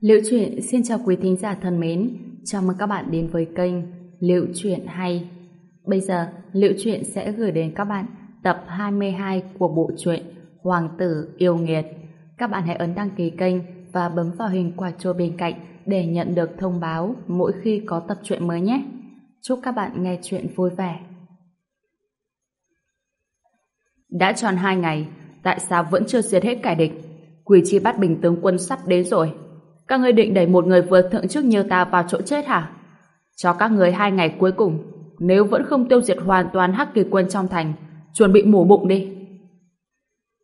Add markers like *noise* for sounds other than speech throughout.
Liệu truyện xin chào quý thính giả thân mến, chào mừng các bạn đến với kênh Liệu truyện hay. Bây giờ, Liệu truyện sẽ gửi đến các bạn tập 22 của bộ truyện Hoàng tử yêu nghiệt. Các bạn hãy ấn đăng ký kênh và bấm vào hình quả chuông bên cạnh để nhận được thông báo mỗi khi có tập truyện mới nhé. Chúc các bạn nghe truyện vui vẻ. Đã tròn hai ngày, tại sao vẫn chưa diệt hết kẻ địch? Quỷ chi bắt bình tướng quân sắp đến rồi. Các ngươi định đẩy một người vượt thượng chức như ta vào chỗ chết hả? Cho các người hai ngày cuối cùng, nếu vẫn không tiêu diệt hoàn toàn hắc kỳ quân trong thành, chuẩn bị mổ bụng đi.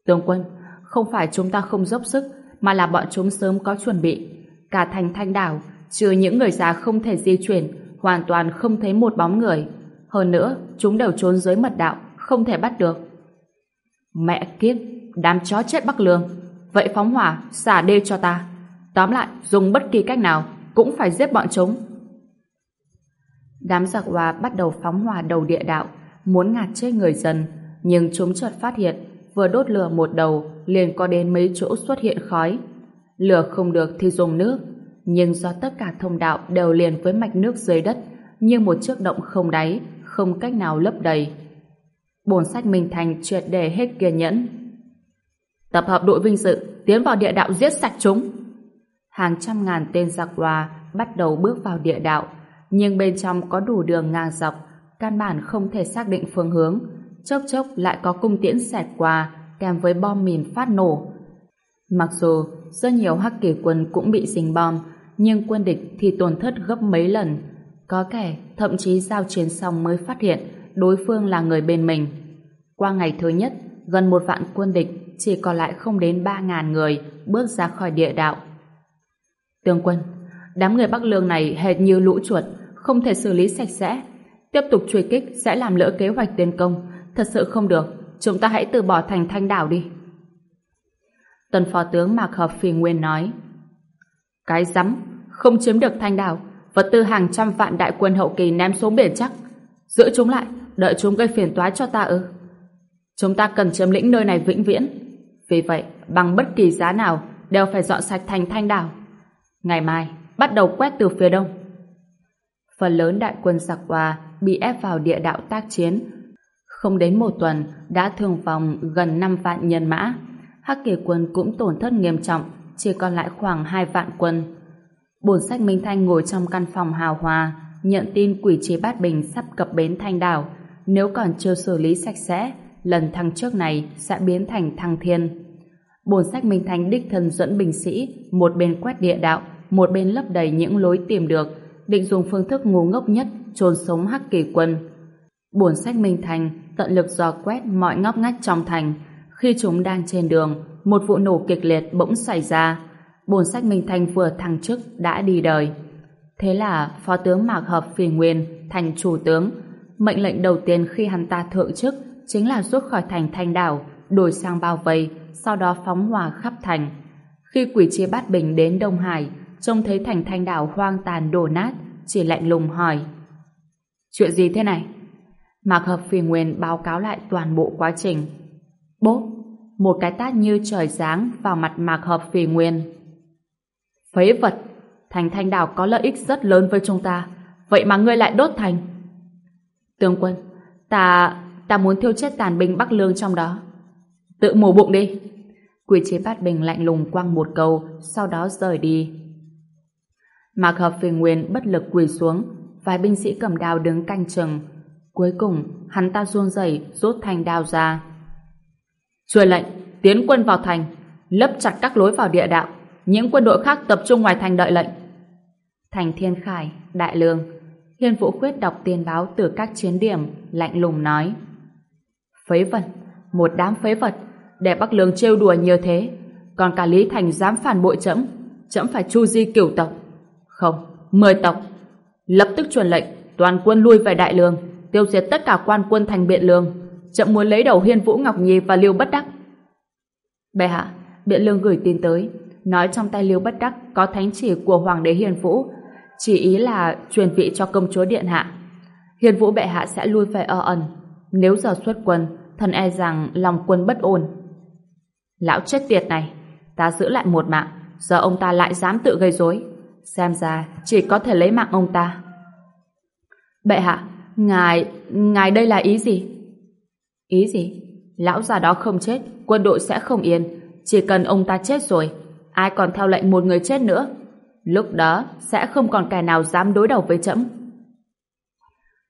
Tướng quân, không phải chúng ta không dốc sức, mà là bọn chúng sớm có chuẩn bị. Cả thành thanh đảo, trừ những người già không thể di chuyển, hoàn toàn không thấy một bóng người. Hơn nữa, chúng đều trốn dưới mật đạo, không thể bắt được. Mẹ kiếp, đám chó chết Bắc Lương. Vậy phóng hỏa, xả đê cho ta. Tóm lại, dùng bất kỳ cách nào, cũng phải giết bọn chúng. Đám giặc hòa bắt đầu phóng hỏa đầu địa đạo, muốn ngạt chết người dân, nhưng chúng chợt phát hiện, vừa đốt lửa một đầu, liền có đến mấy chỗ xuất hiện khói. Lửa không được thì dùng nước, nhưng do tất cả thông đạo đều liền với mạch nước dưới đất, như một chiếc động không đáy, không cách nào lấp đầy. Bồn sách Minh Thành triệt đề hết kiên nhẫn. Tập hợp đội vinh dự, tiến vào địa đạo giết sạch chúng. Hàng trăm ngàn tên giặc hòa bắt đầu bước vào địa đạo, nhưng bên trong có đủ đường ngang dọc, căn bản không thể xác định phương hướng. Chốc chốc lại có cung tiễn xẹt qua, kèm với bom mìn phát nổ. Mặc dù rất nhiều hắc kỳ quân cũng bị dính bom, nhưng quân địch thì tổn thất gấp mấy lần. Có kẻ thậm chí giao chiến xong mới phát hiện đối phương là người bên mình. Qua ngày thứ nhất, gần một vạn quân địch chỉ còn lại không đến ba ngàn người bước ra khỏi địa đạo tương quân, đám người Bắc Lương này hệt như lũ chuột, không thể xử lý sạch sẽ. Tiếp tục truy kích sẽ làm lỡ kế hoạch tiến công. Thật sự không được, chúng ta hãy từ bỏ thành thanh đảo đi. Tần phó tướng Mạc Hợp Phi Nguyên nói Cái rắm, không chiếm được thanh đảo, vật tư hàng trăm vạn đại quân hậu kỳ ném xuống biển chắc. Giữ chúng lại, đợi chúng gây phiền toái cho ta ư. Chúng ta cần chiếm lĩnh nơi này vĩnh viễn. Vì vậy, bằng bất kỳ giá nào, đều phải dọn sạch thành thanh đảo. Ngày mai, bắt đầu quét từ phía đông. Phần lớn đại quân giặc qua bị ép vào địa đạo tác chiến. Không đến một tuần, đã thương vong gần 5 vạn nhân mã. Hắc kỳ quân cũng tổn thất nghiêm trọng, chỉ còn lại khoảng 2 vạn quân. Bổn sách Minh Thanh ngồi trong căn phòng hào hòa, nhận tin quỷ chế bát bình sắp cập bến thanh đảo. Nếu còn chưa xử lý sạch sẽ, lần thăng trước này sẽ biến thành thăng thiên. Bổn sách Minh Thanh đích thân dẫn binh sĩ, một bên quét địa đạo, một bên lấp đầy những lối tìm được, định dùng phương thức ngu ngốc nhất trôn sống hắc kỳ quân. Buồn sách Minh Thành tận lực dò quét mọi ngóc ngách trong thành. Khi chúng đang trên đường, một vụ nổ kịch liệt bỗng xảy ra. Bổn sách Minh Thành vừa thăng chức đã đi đời. Thế là Phó tướng Mạc Hợp Phi Nguyên thành chủ tướng. Mệnh lệnh đầu tiên khi hắn ta thượng chức chính là rút khỏi thành Thanh Đảo, đổi sang bao vây, sau đó phóng hỏa khắp thành. Khi quỷ chia bát bình đến Đông Hải, trông thấy thành Thanh Đảo hoang tàn đổ nát, chỉ lạnh lùng hỏi. Chuyện gì thế này? Mạc Hợp Phi Nguyên báo cáo lại toàn bộ quá trình. Bốp, một cái tát như trời giáng vào mặt Mạc Hợp Phi Nguyên. Phế vật, thành Thanh Đảo có lợi ích rất lớn với chúng ta, vậy mà ngươi lại đốt thành. Tướng quân, ta ta muốn thiêu chết tàn binh Bắc Lương trong đó. Tự mổ bụng đi. Quỷ chế bát bình lạnh lùng quăng một câu, sau đó rời đi. Mạc Hợp Phi Nguyên bất lực quỳ xuống, vài binh sĩ cầm đao đứng canh chừng. Cuối cùng, hắn ta run rẩy rút thanh đao ra. Truyền lệnh, tiến quân vào thành, lấp chặt các lối vào địa đạo, những quân đội khác tập trung ngoài thành đợi lệnh. Thành Thiên Khải, Đại Lương, Hiên Vũ Khuyết đọc tiền báo từ các chiến điểm, lạnh lùng nói. Phế vật, một đám phế vật, để Bắc Lương trêu đùa như thế, còn cả Lý Thành dám phản bội trẫm trẫm phải chu di cửu tộc. Không, mười tộc. Lập tức truyền lệnh, toàn quân lui về Đại Lương, tiêu diệt tất cả quan quân thành Biện Lương. Chậm muốn lấy đầu Hiên Vũ Ngọc Nhi và Liêu Bất Đắc. Bệ hạ, Biện Lương gửi tin tới, nói trong tay Liêu Bất Đắc có thánh chỉ của Hoàng đế Hiên Vũ, chỉ ý là truyền vị cho công chúa Điện Hạ. Hiên Vũ bệ hạ sẽ lui về ở ẩn. Nếu giờ xuất quân, thần e rằng lòng quân bất ổn. Lão chết tiệt này, ta giữ lại một mạng, giờ ông ta lại dám tự gây rối. Xem ra chỉ có thể lấy mạng ông ta. Bệ hạ, ngài, ngài đây là ý gì? Ý gì? Lão già đó không chết, quân đội sẽ không yên. Chỉ cần ông ta chết rồi, ai còn theo lệnh một người chết nữa. Lúc đó sẽ không còn kẻ nào dám đối đầu với trẫm.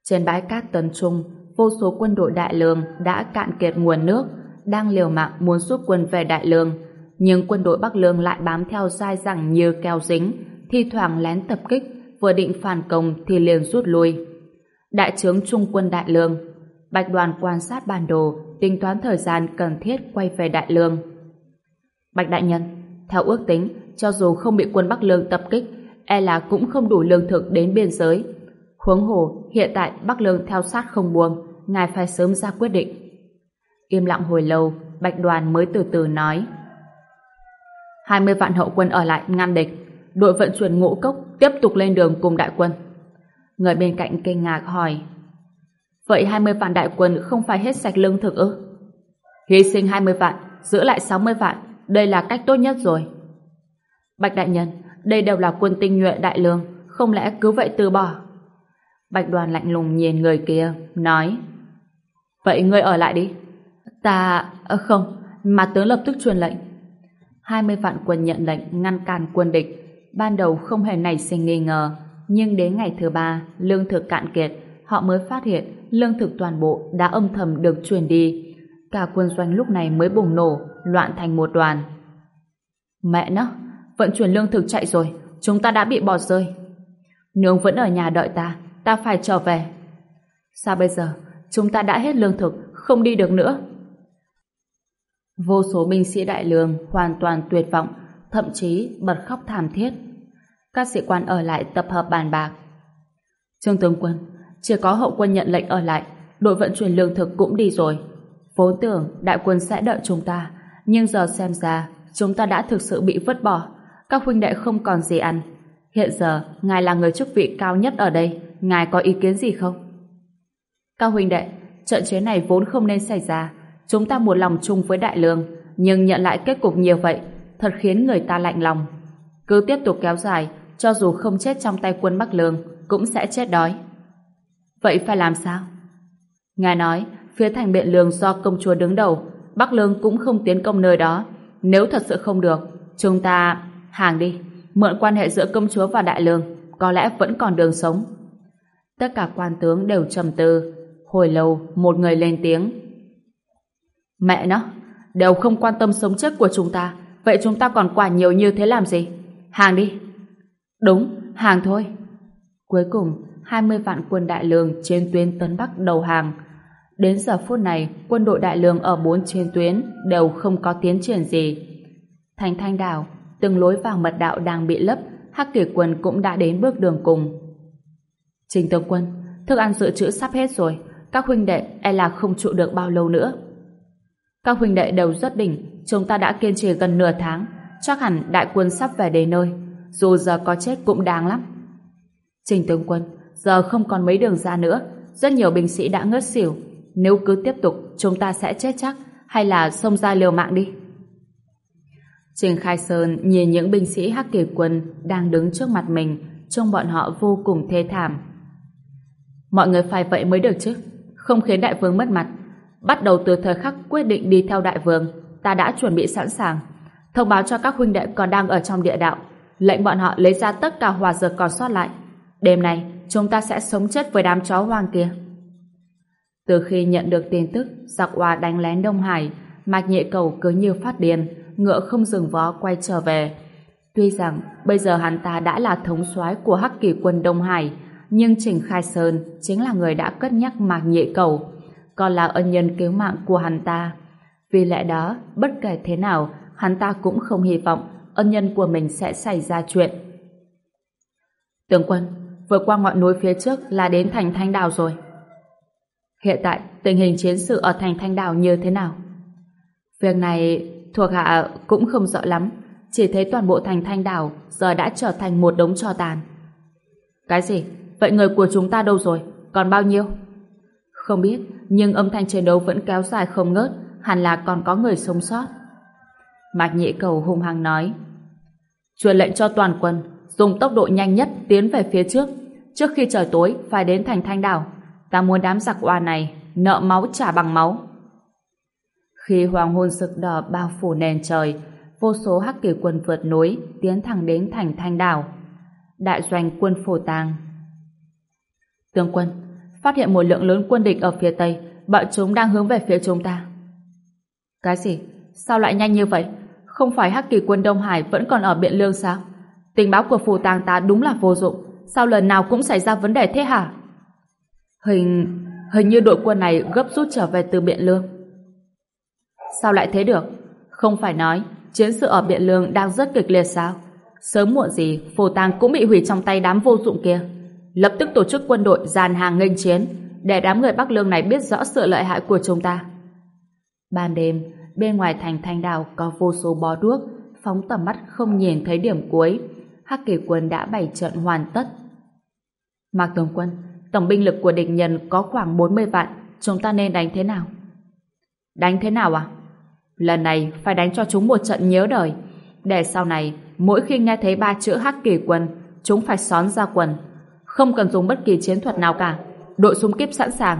Trên bãi cát Tân Trung, vô số quân đội Đại Lương đã cạn kiệt nguồn nước, đang liều mạng muốn giúp quân về Đại Lương. Nhưng quân đội Bắc Lương lại bám theo dai dẳng như keo dính, thi thoảng lén tập kích, vừa định phản công thì liền rút lui. Đại tướng Trung quân Đại Lương Bạch đoàn quan sát bản đồ, tính toán thời gian cần thiết quay về Đại Lương. Bạch Đại Nhân, theo ước tính, cho dù không bị quân Bắc Lương tập kích, e là cũng không đủ lương thực đến biên giới. Huống hồ, hiện tại Bắc Lương theo sát không buông, ngài phải sớm ra quyết định. Im lặng hồi lâu, Bạch Đoàn mới từ từ nói. 20 vạn hậu quân ở lại ngăn địch, đội vận chuyển ngũ cốc tiếp tục lên đường cùng đại quân. Người bên cạnh kinh ngạc hỏi Vậy 20 vạn đại quân không phải hết sạch lương thực ư? Hy sinh 20 vạn, giữ lại 60 vạn, đây là cách tốt nhất rồi. Bạch đại nhân, đây đều là quân tinh nhuệ đại lương, không lẽ cứ vậy từ bỏ? Bạch đoàn lạnh lùng nhìn người kia, nói Vậy ngươi ở lại đi. Ta... À, không, mà tướng lập tức truyền lệnh. 20 vạn quân nhận lệnh ngăn cản quân địch. Ban đầu không hề nảy sinh nghi ngờ, nhưng đến ngày thứ ba, lương thực cạn kiệt, họ mới phát hiện lương thực toàn bộ đã âm thầm được truyền đi. Cả quân doanh lúc này mới bùng nổ, loạn thành một đoàn. Mẹ nó, vận chuyển lương thực chạy rồi, chúng ta đã bị bỏ rơi. Nương vẫn ở nhà đợi ta, ta phải trở về. Sao bây giờ, chúng ta đã hết lương thực, không đi được nữa. Vô số binh sĩ đại lương hoàn toàn tuyệt vọng, thậm chí bật khóc thảm thiết. Các sĩ quan ở lại tập hợp bàn bạc. Trương tướng quân, chỉ có hậu quân nhận lệnh ở lại, đội vận chuyển lương thực cũng đi rồi. Vốn tưởng đại quân sẽ đợi chúng ta, nhưng giờ xem ra chúng ta đã thực sự bị vứt bỏ. Các huynh đệ không còn gì ăn. Hiện giờ, ngài là người chức vị cao nhất ở đây, ngài có ý kiến gì không? Các huynh đệ, trận chiến này vốn không nên xảy ra. Chúng ta một lòng chung với đại lương, nhưng nhận lại kết cục nhiều vậy, thật khiến người ta lạnh lòng. Cứ tiếp tục kéo dài, cho dù không chết trong tay quân Bắc Lương, cũng sẽ chết đói. Vậy phải làm sao? Ngài nói, phía thành biện lương do công chúa đứng đầu, Bắc Lương cũng không tiến công nơi đó. Nếu thật sự không được, chúng ta hàng đi, mượn quan hệ giữa công chúa và đại lương, có lẽ vẫn còn đường sống. Tất cả quan tướng đều trầm tư. Hồi lâu, một người lên tiếng. Mẹ nó, đều không quan tâm sống chết của chúng ta, vậy chúng ta còn quả nhiều như thế làm gì? Hàng đi. Đúng, hàng thôi. Cuối cùng, 20 vạn quân đại lương trên tuyến Tấn Bắc đầu hàng. Đến giờ phút này, quân đội đại lương ở bốn trên tuyến đều không có tiến triển gì. Thành Thanh Đảo, từng lối vào mật đạo đang bị lấp, Hắc Kỳ quân cũng đã đến bước đường cùng. Trình tướng quân, thức ăn dự trữ sắp hết rồi, các huynh đệ e là không trụ được bao lâu nữa. Các huynh đệ đều rất đỉnh, chúng ta đã kiên trì gần nửa tháng, chắc hẳn đại quân sắp về đến nơi, dù giờ có chết cũng đáng lắm. Trình tướng quân, giờ không còn mấy đường ra nữa, rất nhiều binh sĩ đã ngất xỉu, nếu cứ tiếp tục chúng ta sẽ chết chắc, hay là xông ra liều mạng đi. Trình Khai Sơn nhìn những binh sĩ Hắc Kỳ quân đang đứng trước mặt mình, trông bọn họ vô cùng thê thảm. Mọi người phải vậy mới được chứ, không khiến đại vương mất mặt. Bắt đầu từ thời khắc quyết định đi theo đại vương, ta đã chuẩn bị sẵn sàng. Thông báo cho các huynh đệ còn đang ở trong địa đạo, lệnh bọn họ lấy ra tất cả hòa dược còn sót lại. Đêm nay, chúng ta sẽ sống chết với đám chó hoang kia. Từ khi nhận được tin tức giặc hòa đánh lén Đông Hải, Mạch Nhị Cầu cứ như phát điên, ngựa không dừng vó quay trở về. Tuy rằng bây giờ hắn ta đã là thống soái của Hắc Kỳ quân Đông Hải, nhưng Trình Khai Sơn chính là người đã cất nhắc Mạc Nhị Cầu, còn là ân nhân cứu mạng của hắn ta. Vì lẽ đó, bất kể thế nào, hắn ta cũng không hy vọng ân nhân của mình sẽ xảy ra chuyện. Tướng quân, vượt qua ngọn núi phía trước là đến thành Thanh Đào rồi. Hiện tại, tình hình chiến sự ở thành Thanh Đào như thế nào? Việc này thuộc hạ cũng không rõ lắm, chỉ thấy toàn bộ thành Thanh Đào giờ đã trở thành một đống trò tàn. Cái gì? Vậy người của chúng ta đâu rồi? Còn bao nhiêu? Không biết, nhưng âm thanh chiến đấu vẫn kéo dài không ngớt, hẳn là còn có người sống sót. Mạc Nhĩ Cầu hung hăng nói. Truyền lệnh cho toàn quân dùng tốc độ nhanh nhất tiến về phía trước. Trước khi trời tối phải đến thành Thanh Đảo. Ta muốn đám giặc oa này nợ máu trả bằng máu. Khi hoàng hôn sực đỏ bao phủ nền trời, vô số hắc kỳ quân vượt núi tiến thẳng đến thành Thanh Đảo. Đại doanh quân phổ tàng. Tướng quân, phát hiện một lượng lớn quân địch ở phía tây, bọn chúng đang hướng về phía chúng ta. Cái gì? Sao lại nhanh như vậy? Không phải hắc kỳ quân Đông Hải vẫn còn ở Biện Lương sao? Tình báo của phù tàng ta đúng là vô dụng. Sao lần nào cũng xảy ra vấn đề thế hả? Hình... hình như đội quân này gấp rút trở về từ Biện Lương. Sao lại thế được? Không phải nói chiến sự ở Biện Lương đang rất kịch liệt sao? Sớm muộn gì, phù tàng cũng bị hủy trong tay đám vô dụng kia. Lập tức tổ chức quân đội dàn hàng nghênh chiến để đám người Bắc Lương này biết rõ sự lợi hại của chúng ta. Ban đêm, bên ngoài thành Thanh Đào có vô số bó đuốc, phóng tầm mắt không nhìn thấy điểm cuối. Hắc kỳ quân đã bày trận hoàn tất. Mạc Tổng quân, tổng binh lực của địch nhân có khoảng 40 vạn, chúng ta nên đánh thế nào? Đánh thế nào à? Lần này phải đánh cho chúng một trận nhớ đời, để sau này mỗi khi nghe thấy ba chữ Hắc kỳ quân, chúng phải xón ra quần. Không cần dùng bất kỳ chiến thuật nào cả, đội súng kíp sẵn sàng.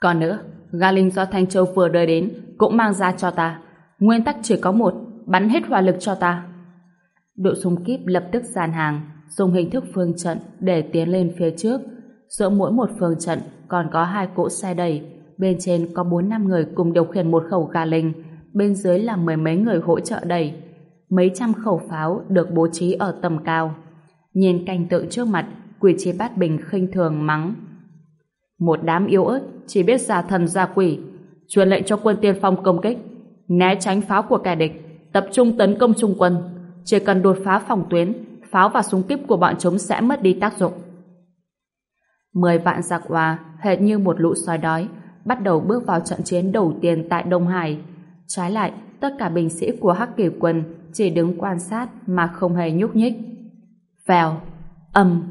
Còn nữa, ga linh do Thanh Châu vừa đưa đến cũng mang ra cho ta. Nguyên tắc chỉ có một, bắn hết hỏa lực cho ta. Đội súng kíp lập tức dàn hàng, dùng hình thức phương trận để tiến lên phía trước. Giữa mỗi một phương trận còn có hai cỗ xe đẩy, bên trên có bốn năm người cùng điều khiển một khẩu ga linh, bên dưới là mười mấy người hỗ trợ đẩy. Mấy trăm khẩu pháo được bố trí ở tầm cao. Nhìn cảnh tượng trước mặt, quỷ chế bát bình khinh thường mắng. Một đám yếu ớt, chỉ biết giả thần giả quỷ, truyền lệnh cho quân tiên phong công kích, né tránh pháo của kẻ địch, tập trung tấn công trung quân. Chỉ cần đột phá phòng tuyến, pháo và súng kíp của bọn chúng sẽ mất đi tác dụng. Mười vạn giặc hòa hệt như một lũ sói đói, bắt đầu bước vào trận chiến đầu tiên tại Đông Hải. Trái lại, tất cả binh sĩ của Hắc Kỳ quân chỉ đứng quan sát mà không hề nhúc nhích. Vèo, âm,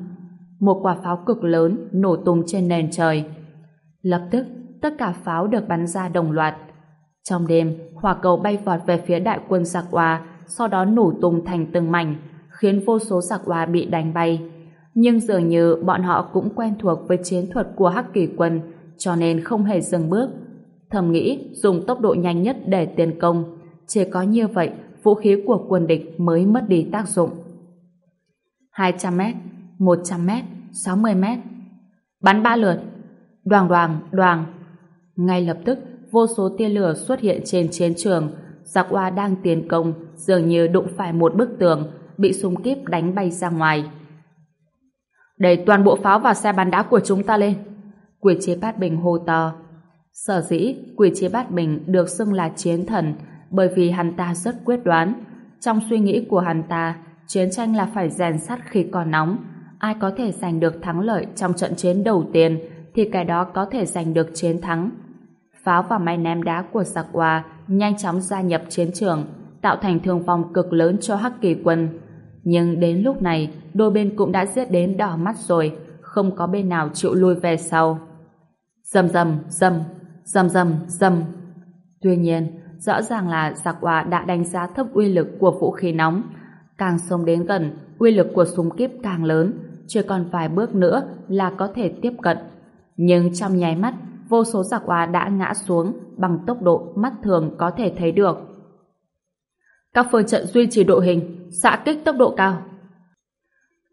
một quả pháo cực lớn nổ tung trên nền trời. Lập tức, tất cả pháo được bắn ra đồng loạt. Trong đêm, hỏa cầu bay vọt về phía đại quân giặc hòa, sau đó nổ tung thành từng mảnh, khiến vô số giặc hòa bị đánh bay. Nhưng dường như bọn họ cũng quen thuộc với chiến thuật của Hắc Kỳ quân, cho nên không hề dừng bước. Thầm nghĩ dùng tốc độ nhanh nhất để tiến công. Chỉ có như vậy, vũ khí của quân địch mới mất đi tác dụng. 200 mét, 100 mét, 60 mét. Bắn ba lượt. Đoàn đoàn, đoàn. Ngay lập tức, vô số tia lửa xuất hiện trên chiến trường. Giặc Oa đang tiến công, dường như đụng phải một bức tường, bị súng kíp đánh bay ra ngoài. Đẩy toàn bộ pháo vào xe bắn đá của chúng ta lên. Quỷ chế bát bình hô to. Sở dĩ, quỷ chế bát bình được xưng là chiến thần bởi vì hắn ta rất quyết đoán. Trong suy nghĩ của hắn ta, chiến tranh là phải rèn sắt khi còn nóng. Ai có thể giành được thắng lợi trong trận chiến đầu tiên thì cái đó có thể giành được chiến thắng. Pháo và máy ném đá của giặc nhanh chóng gia nhập chiến trường, tạo thành thương vong cực lớn cho Hắc Kỳ quân. Nhưng đến lúc này, đôi bên cũng đã giết đến đỏ mắt rồi, không có bên nào chịu lui về sau. Dầm dầm, dầm, dầm dầm, dầm. Tuy nhiên, rõ ràng là giặc đã đánh giá thấp uy lực của vũ khí nóng. Càng xông đến gần, uy lực của súng kíp càng lớn, chưa còn vài bước nữa là có thể tiếp cận. Nhưng trong nháy mắt, vô số giặc Hoa đã ngã xuống bằng tốc độ mắt thường có thể thấy được. Các phương trận duy trì độ hình, xạ kích tốc độ cao.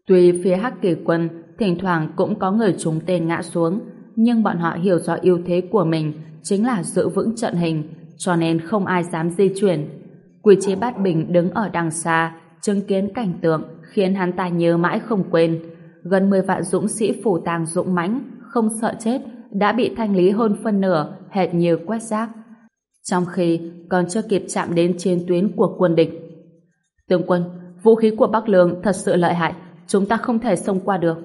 Tuy phía Hắc Kỳ quân thỉnh thoảng cũng có người trúng tên ngã xuống, nhưng bọn họ hiểu rõ ưu thế của mình chính là giữ vững trận hình, cho nên không ai dám di chuyển. Quỷ chế bát bình đứng ở đằng xa, chứng kiến cảnh tượng khiến hắn ta nhớ mãi không quên. Gần 10 vạn dũng sĩ phủ tàng dũng mãnh, không sợ chết, đã bị thanh lý hơn phân nửa, hệt như quét rác. Trong khi còn chưa kịp chạm đến chiến tuyến của quân địch. Tướng quân, vũ khí của Bắc Lương thật sự lợi hại, chúng ta không thể xông qua được.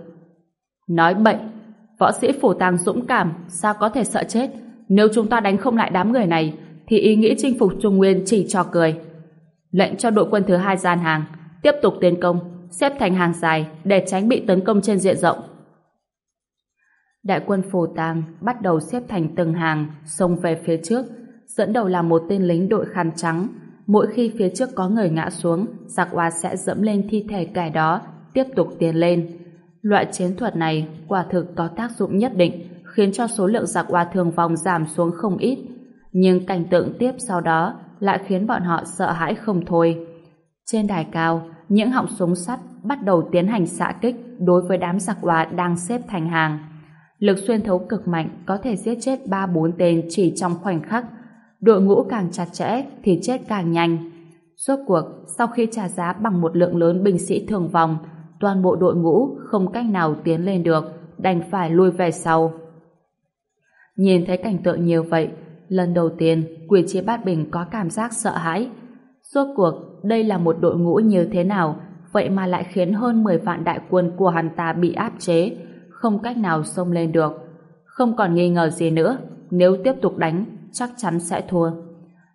Nói bậy, võ sĩ phủ tàng dũng cảm, sao có thể sợ chết? Nếu chúng ta đánh không lại đám người này, thì ý nghĩ chinh phục Trung Nguyên chỉ cho cười. Lệnh cho đội quân thứ hai gian hàng, tiếp tục tiến công, xếp thành hàng dài để tránh bị tấn công trên diện rộng. Đại quân phù tang bắt đầu xếp thành từng hàng, xông về phía trước, dẫn đầu là một tên lính đội khăn trắng. mỗi khi phía trước có người ngã xuống, giặc hoa sẽ dẫm lên thi thể kẻ đó, tiếp tục tiến lên. Loại chiến thuật này quả thực có tác dụng nhất định, khiến cho số lượng giặc hoa thường vong giảm xuống không ít. Nhưng cảnh tượng tiếp sau đó lại khiến bọn họ sợ hãi không thôi. Trên đài cao, những họng súng sắt bắt đầu tiến hành xạ kích đối với đám giặc hòa đang xếp thành hàng. Lực xuyên thấu cực mạnh có thể giết chết 3-4 tên chỉ trong khoảnh khắc. Đội ngũ càng chặt chẽ thì chết càng nhanh. Suốt cuộc, sau khi trả giá bằng một lượng lớn binh sĩ thường vòng toàn bộ đội ngũ không cách nào tiến lên được, đành phải lui về sau. Nhìn thấy cảnh tượng nhiều vậy, lần đầu tiên quỷ chế bát bình có cảm giác sợ hãi. Suốt cuộc, đây là một đội ngũ như thế nào, vậy mà lại khiến hơn 10 vạn đại quân của hắn ta bị áp chế, không cách nào xông lên được. Không còn nghi ngờ gì nữa, nếu tiếp tục đánh, chắc chắn sẽ thua.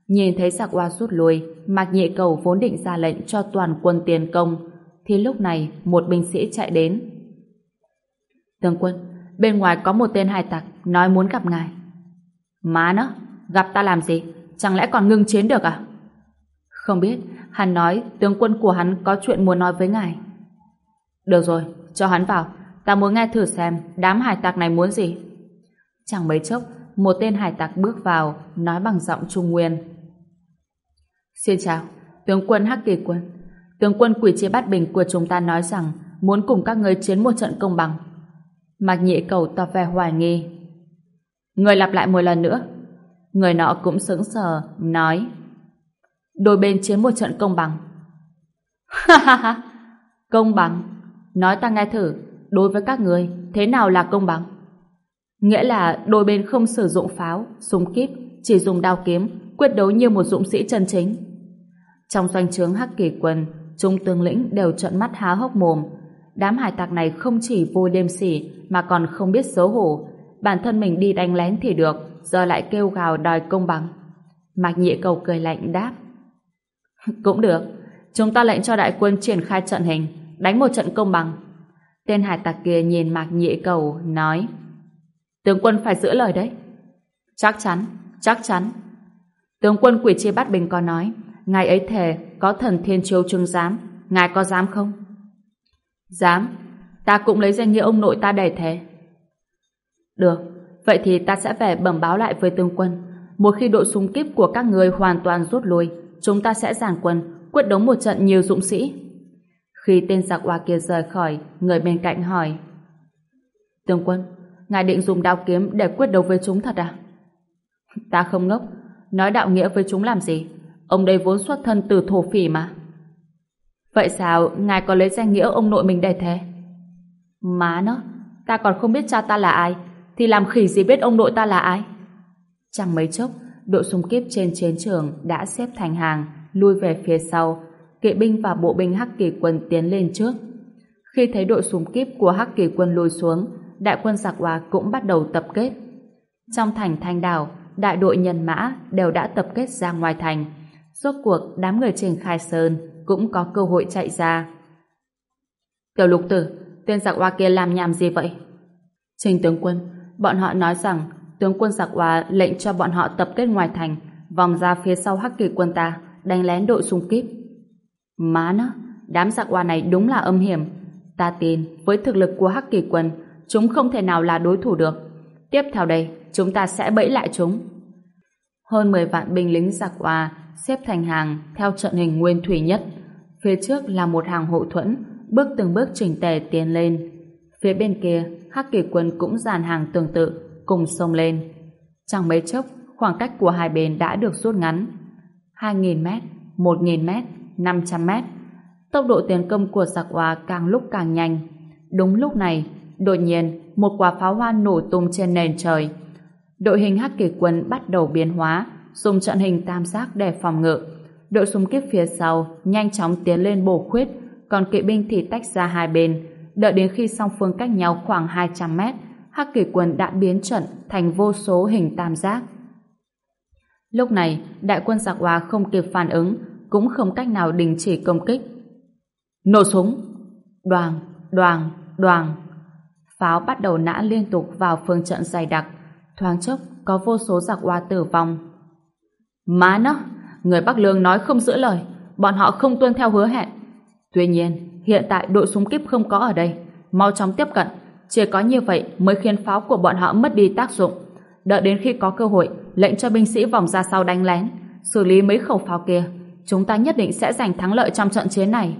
Nhìn thấy giặc hoa rút lui, Mạc Nhị Cầu vốn định ra lệnh cho toàn quân tiến công, thì lúc này một binh sĩ chạy đến. Tướng quân, bên ngoài có một tên hải tặc nói muốn gặp ngài. Má nó, gặp ta làm gì? Chẳng lẽ còn ngưng chiến được à? Không biết, hắn nói tướng quân của hắn có chuyện muốn nói với ngài. Được rồi, cho hắn vào. Ta muốn nghe thử xem đám hải tặc này muốn gì. Chẳng mấy chốc, một tên hải tặc bước vào, nói bằng giọng trung nguyên. Xin chào, tướng quân Hắc Kỳ Quân. Tướng quân quỷ chế bát bình của chúng ta nói rằng muốn cùng các người chiến một trận công bằng. Mạc nhị cầu tỏ vẻ hoài nghi. Người lặp lại một lần nữa. Người nọ cũng sững sờ, nói Đôi bên chiến một trận công bằng. Ha ha ha! Công bằng? Nói ta nghe thử, đối với các người, thế nào là công bằng? Nghĩa là đôi bên không sử dụng pháo, súng kíp, chỉ dùng đao kiếm, quyết đấu như một dũng sĩ chân chính. Trong doanh trướng Hắc Kỳ Quân, Trung tướng lĩnh đều trợn mắt há hốc mồm. Đám hải tặc này không chỉ vô đêm sỉ mà còn không biết xấu hổ. Bản thân mình đi đánh lén thì được, giờ lại kêu gào đòi công bằng. Mạc Nhị Cầu cười lạnh đáp. *laughs* Cũng được, chúng ta lệnh cho đại quân triển khai trận hình, đánh một trận công bằng. Tên hải tặc kia nhìn Mạc Nhị Cầu, nói Tướng quân phải giữ lời đấy. Chắc chắn, chắc chắn. Tướng quân quỷ chi bát bình có nói Ngài ấy thề có thần thiên chiêu trưng giám Ngài có dám không? Dám Ta cũng lấy danh nghĩa ông nội ta để thề Được Vậy thì ta sẽ về bẩm báo lại với tướng quân Một khi đội súng kíp của các người hoàn toàn rút lui Chúng ta sẽ giảng quân Quyết đấu một trận nhiều dũng sĩ Khi tên giặc hoa kia rời khỏi Người bên cạnh hỏi Tướng quân Ngài định dùng đao kiếm để quyết đấu với chúng thật à? *laughs* Ta không ngốc Nói đạo nghĩa với chúng làm gì? Ông đây vốn xuất thân từ thổ phỉ mà. Vậy sao ngài có lấy danh nghĩa ông nội mình để thế? Má nó, ta còn không biết cha ta là ai, thì làm khỉ gì biết ông nội ta là ai? Chẳng mấy chốc, đội xung kích trên chiến trường đã xếp thành hàng, lui về phía sau, kỵ binh và bộ binh Hắc Kỳ quân tiến lên trước. Khi thấy đội xung kíp của Hắc Kỳ quân lùi xuống, đại quân giặc hòa cũng bắt đầu tập kết. Trong thành Thanh Đảo, đại đội nhân mã đều đã tập kết ra ngoài thành, Rốt cuộc đám người trên khai sơn cũng có cơ hội chạy ra. Tiểu lục tử, tên giặc hoa kia làm nhảm gì vậy? Trình tướng quân, bọn họ nói rằng tướng quân giặc hòa lệnh cho bọn họ tập kết ngoài thành, vòng ra phía sau hắc kỳ quân ta, đánh lén đội xung kíp. Má nó, đám giặc hòa này đúng là âm hiểm. Ta tin, với thực lực của hắc kỳ quân, chúng không thể nào là đối thủ được. Tiếp theo đây, chúng ta sẽ bẫy lại chúng. Hơn 10 vạn binh lính giặc hòa xếp thành hàng theo trận hình nguyên thủy nhất. Phía trước là một hàng hộ thuẫn, bước từng bước chỉnh tề tiến lên. Phía bên kia, Hắc Kỳ quân cũng dàn hàng tương tự, cùng sông lên. Chẳng mấy chốc, khoảng cách của hai bên đã được rút ngắn. 2.000 mét, 1.000 mét, 500 mét. Tốc độ tiến công của giặc hoa càng lúc càng nhanh. Đúng lúc này, đột nhiên, một quả pháo hoa nổ tung trên nền trời. Đội hình Hắc Kỳ quân bắt đầu biến hóa, dùng trận hình tam giác để phòng ngự. Đội xung kích phía sau nhanh chóng tiến lên bổ khuyết, còn kỵ binh thì tách ra hai bên. Đợi đến khi song phương cách nhau khoảng 200 mét, Hắc Kỳ quân đã biến trận thành vô số hình tam giác. Lúc này, đại quân giặc hòa không kịp phản ứng, cũng không cách nào đình chỉ công kích. Nổ súng! Đoàn, đoàn, đoàn! Pháo bắt đầu nã liên tục vào phương trận dày đặc. Thoáng chốc, có vô số giặc hoa tử vong. Má nó, người Bắc Lương nói không giữ lời, bọn họ không tuân theo hứa hẹn. Tuy nhiên, hiện tại đội súng kíp không có ở đây, mau chóng tiếp cận, chỉ có như vậy mới khiến pháo của bọn họ mất đi tác dụng. Đợi đến khi có cơ hội, lệnh cho binh sĩ vòng ra sau đánh lén, xử lý mấy khẩu pháo kia, chúng ta nhất định sẽ giành thắng lợi trong trận chiến này.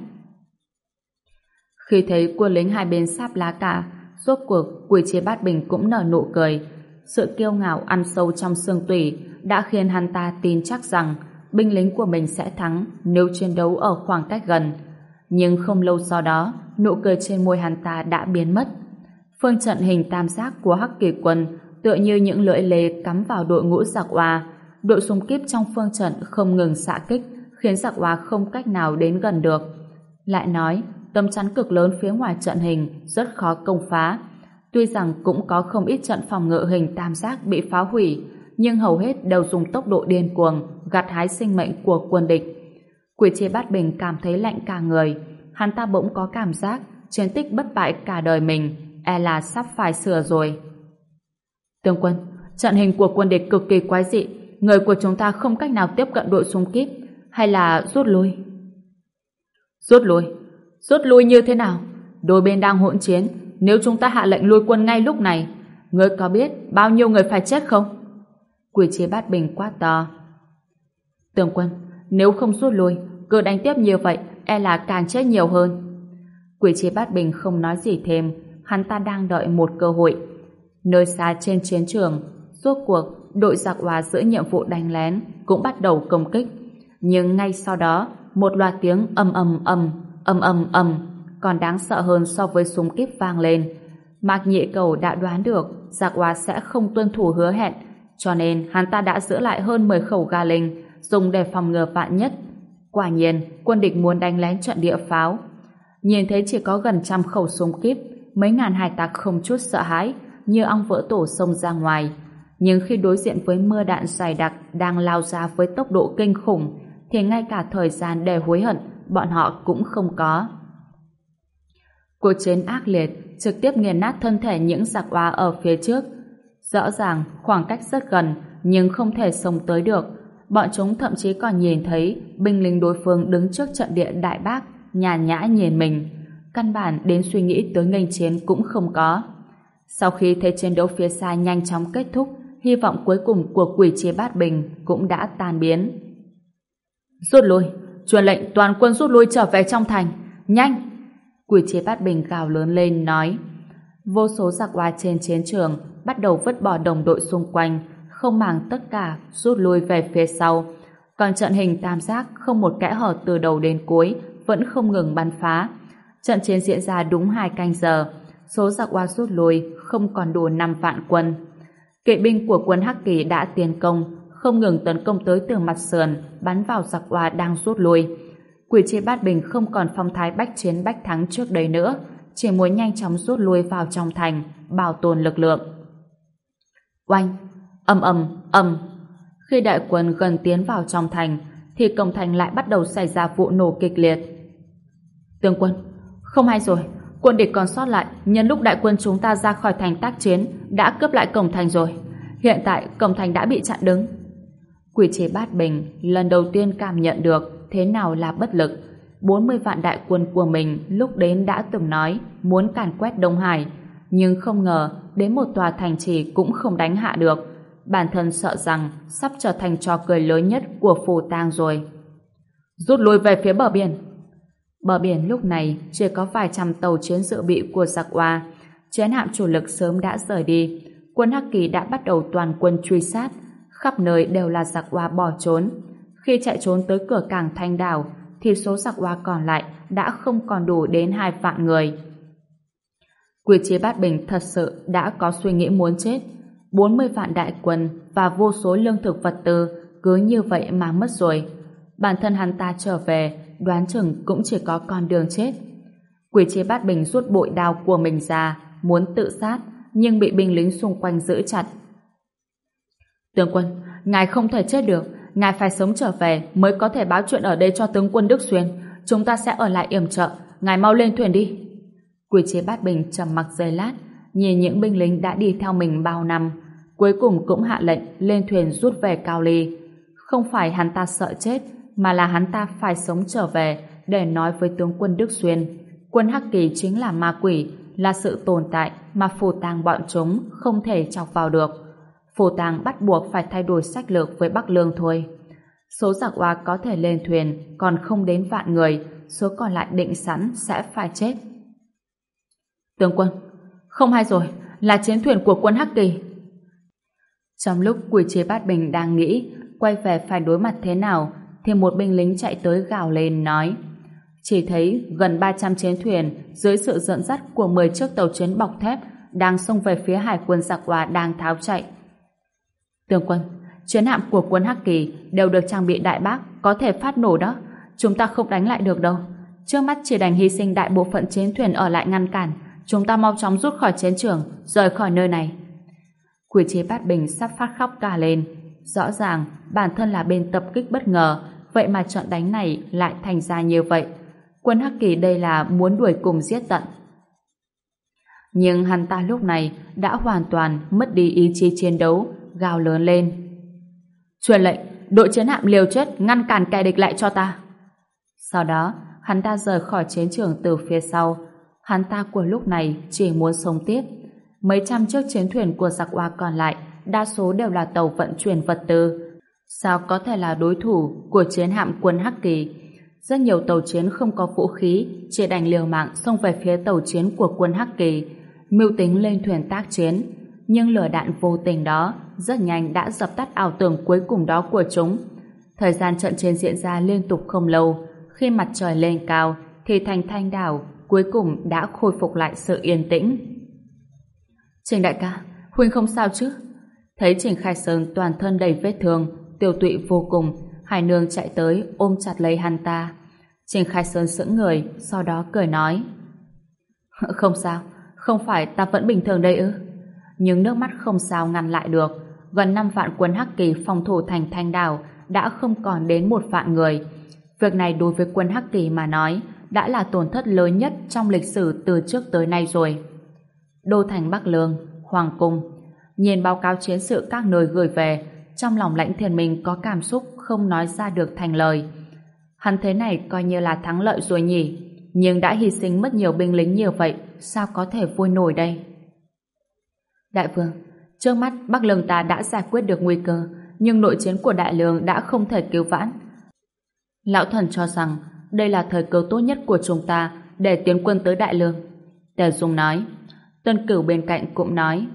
Khi thấy quân lính hai bên sáp lá cả, rốt cuộc quỷ chế bát bình cũng nở nụ cười. Sự kiêu ngạo ăn sâu trong xương tủy đã khiến hắn ta tin chắc rằng binh lính của mình sẽ thắng nếu chiến đấu ở khoảng cách gần. Nhưng không lâu sau đó, nụ cười trên môi hắn ta đã biến mất. Phương trận hình tam giác của Hắc Kỳ quân tựa như những lưỡi lê cắm vào đội ngũ giặc oa. Đội xung kíp trong phương trận không ngừng xạ kích, khiến giặc oa không cách nào đến gần được. Lại nói, tấm chắn cực lớn phía ngoài trận hình rất khó công phá. Tuy rằng cũng có không ít trận phòng ngự hình tam giác bị phá hủy, nhưng hầu hết đều dùng tốc độ điên cuồng gặt hái sinh mệnh của quân địch. Quỷ chế bát bình cảm thấy lạnh cả người. Hắn ta bỗng có cảm giác chiến tích bất bại cả đời mình e là sắp phải sửa rồi. Tướng quân, trận hình của quân địch cực kỳ quái dị. Người của chúng ta không cách nào tiếp cận đội xung kíp hay là rút lui. Rút lui? Rút lui như thế nào? Đôi bên đang hỗn chiến. Nếu chúng ta hạ lệnh lui quân ngay lúc này, ngươi có biết bao nhiêu người phải chết không? Quỷ chế bát bình quát to. Tướng quân, nếu không rút lui, cứ đánh tiếp như vậy, e là càng chết nhiều hơn. Quỷ chế bát bình không nói gì thêm, hắn ta đang đợi một cơ hội. Nơi xa trên chiến trường, suốt cuộc, đội giặc hòa giữa nhiệm vụ đánh lén cũng bắt đầu công kích. Nhưng ngay sau đó, một loạt tiếng ầm ầm ầm, ầm ầm ầm, còn đáng sợ hơn so với súng kíp vang lên. Mạc Nhị Cầu đã đoán được giặc hòa sẽ không tuân thủ hứa hẹn, cho nên hắn ta đã giữ lại hơn 10 khẩu ga linh, dùng để phòng ngừa vạn nhất. Quả nhiên, quân địch muốn đánh lén trận địa pháo. Nhìn thấy chỉ có gần trăm khẩu súng kíp, mấy ngàn hải tặc không chút sợ hãi, như ong vỡ tổ sông ra ngoài. Nhưng khi đối diện với mưa đạn dày đặc đang lao ra với tốc độ kinh khủng, thì ngay cả thời gian để hối hận, bọn họ cũng không có. Cuộc chiến ác liệt trực tiếp nghiền nát thân thể những giặc oa ở phía trước. Rõ ràng khoảng cách rất gần nhưng không thể sống tới được. Bọn chúng thậm chí còn nhìn thấy binh lính đối phương đứng trước trận địa đại bác nhàn nhã nhìn mình. Căn bản đến suy nghĩ tới nghênh chiến cũng không có. Sau khi thấy chiến đấu phía xa nhanh chóng kết thúc, hy vọng cuối cùng của quỷ chế bát bình cũng đã tan biến. Rút lui, truyền lệnh toàn quân rút lui trở về trong thành, nhanh! Quỷ chế bát bình gào lớn lên nói. Vô số giặc hoa trên chiến trường bắt đầu vứt bỏ đồng đội xung quanh, không màng tất cả rút lui về phía sau. Còn trận hình tam giác không một kẽ hở từ đầu đến cuối vẫn không ngừng bắn phá. Trận chiến diễn ra đúng hai canh giờ, số giặc oa rút lui không còn đủ 5 vạn quân. Kỵ binh của quân Hắc Kỳ đã tiến công, không ngừng tấn công tới từ mặt sườn, bắn vào giặc oa đang rút lui. Quỷ chế bát bình không còn phong thái bách chiến bách thắng trước đây nữa, chỉ muốn nhanh chóng rút lui vào trong thành, bảo tồn lực lượng. Oanh! ầm ầm, ầm! Khi đại quân gần tiến vào trong thành, thì cổng thành lại bắt đầu xảy ra vụ nổ kịch liệt. Tướng quân, không hay rồi, quân địch còn sót lại, nhân lúc đại quân chúng ta ra khỏi thành tác chiến, đã cướp lại cổng thành rồi. Hiện tại, cổng thành đã bị chặn đứng. Quỷ chế bát bình lần đầu tiên cảm nhận được thế nào là bất lực. 40 vạn đại quân của mình lúc đến đã từng nói muốn càn quét Đông Hải, nhưng không ngờ đến một tòa thành trì cũng không đánh hạ được. Bản thân sợ rằng sắp trở thành trò cười lớn nhất của phù tang rồi. Rút lui về phía bờ biển. Bờ biển lúc này chỉ có vài trăm tàu chiến dự bị của giặc oa. Chiến hạm chủ lực sớm đã rời đi. Quân Hắc Kỳ đã bắt đầu toàn quân truy sát. Khắp nơi đều là giặc oa bỏ trốn. Khi chạy trốn tới cửa cảng Thanh Đảo, thì số giặc oa còn lại đã không còn đủ đến hai vạn người. Quỷ chế bát bình thật sự đã có suy nghĩ muốn chết. 40 vạn đại quân và vô số lương thực vật tư cứ như vậy mà mất rồi. Bản thân hắn ta trở về đoán chừng cũng chỉ có con đường chết. Quỷ chế bát bình rút bội đao của mình ra muốn tự sát nhưng bị binh lính xung quanh giữ chặt. Tướng quân, ngài không thể chết được ngài phải sống trở về mới có thể báo chuyện ở đây cho tướng quân Đức Xuyên. Chúng ta sẽ ở lại yểm trợ. Ngài mau lên thuyền đi. Quỷ chế bát bình trầm mặc giây lát, nhìn những binh lính đã đi theo mình bao năm, cuối cùng cũng hạ lệnh lên thuyền rút về Cao Ly. Không phải hắn ta sợ chết, mà là hắn ta phải sống trở về để nói với tướng quân Đức Xuyên. Quân Hắc Kỳ chính là ma quỷ, là sự tồn tại mà phù tàng bọn chúng không thể chọc vào được. Phù tàng bắt buộc phải thay đổi sách lược với Bắc Lương thôi. Số giặc oa có thể lên thuyền còn không đến vạn người, số còn lại định sẵn sẽ phải chết. Tướng quân, không hay rồi, là chiến thuyền của quân Hắc Kỳ. Trong lúc quỷ chế bát bình đang nghĩ quay về phải đối mặt thế nào thì một binh lính chạy tới gào lên nói chỉ thấy gần 300 chiến thuyền dưới sự dẫn dắt của 10 chiếc tàu chiến bọc thép đang xông về phía hải quân giặc hòa đang tháo chạy. Tướng quân, chiến hạm của quân Hắc Kỳ đều được trang bị đại bác có thể phát nổ đó. Chúng ta không đánh lại được đâu. Trước mắt chỉ đành hy sinh đại bộ phận chiến thuyền ở lại ngăn cản. Chúng ta mau chóng rút khỏi chiến trường, rời khỏi nơi này. Quỷ chế bát bình sắp phát khóc cả lên. Rõ ràng, bản thân là bên tập kích bất ngờ, vậy mà trận đánh này lại thành ra như vậy. Quân Hắc Kỳ đây là muốn đuổi cùng giết tận. Nhưng hắn ta lúc này đã hoàn toàn mất đi ý chí chiến đấu, gào lớn lên. Truyền lệnh, đội chiến hạm liều chết ngăn cản kẻ địch lại cho ta. Sau đó, hắn ta rời khỏi chiến trường từ phía sau. Hắn ta của lúc này chỉ muốn sống tiếp. Mấy trăm chiếc chiến thuyền của giặc oa còn lại đa số đều là tàu vận chuyển vật tư. Sao có thể là đối thủ của chiến hạm quân Hắc Kỳ? Rất nhiều tàu chiến không có vũ khí, chỉ đành liều mạng xông về phía tàu chiến của quân Hắc Kỳ, mưu tính lên thuyền tác chiến. Nhưng lửa đạn vô tình đó rất nhanh đã dập tắt ảo tưởng cuối cùng đó của chúng. Thời gian trận chiến diễn ra liên tục không lâu, khi mặt trời lên cao thì thành thanh đảo cuối cùng đã khôi phục lại sự yên tĩnh. Trình đại ca, Huynh không sao chứ? Thấy Trình Khai Sơn toàn thân đầy vết thương, tiêu tụy vô cùng, Hải Nương chạy tới ôm chặt lấy hắn ta. Trình Khai Sơn sững người, sau đó cười nói. Không sao, không phải ta vẫn bình thường đây ư? Nhưng nước mắt không sao ngăn lại được. Gần 5 vạn quân Hắc Kỳ phòng thủ thành Thanh Đảo đã không còn đến một vạn người. Việc này đối với quân Hắc Kỳ mà nói đã là tổn thất lớn nhất trong lịch sử từ trước tới nay rồi. Đô thành Bắc Lương, Hoàng Cung Nhìn báo cáo chiến sự các nơi gửi về trong lòng lãnh thiền mình có cảm xúc không nói ra được thành lời. Hắn thế này coi như là thắng lợi rồi nhỉ nhưng đã hy sinh mất nhiều binh lính nhiều vậy sao có thể vui nổi đây? Đại vương, trước mắt Bắc Lương ta đã giải quyết được nguy cơ nhưng nội chiến của Đại Lương đã không thể cứu vãn. Lão thần cho rằng đây là thời cơ tốt nhất của chúng ta để tiến quân tới Đại Lương. Tề Dung nói. Tân cửu bên cạnh cũng nói.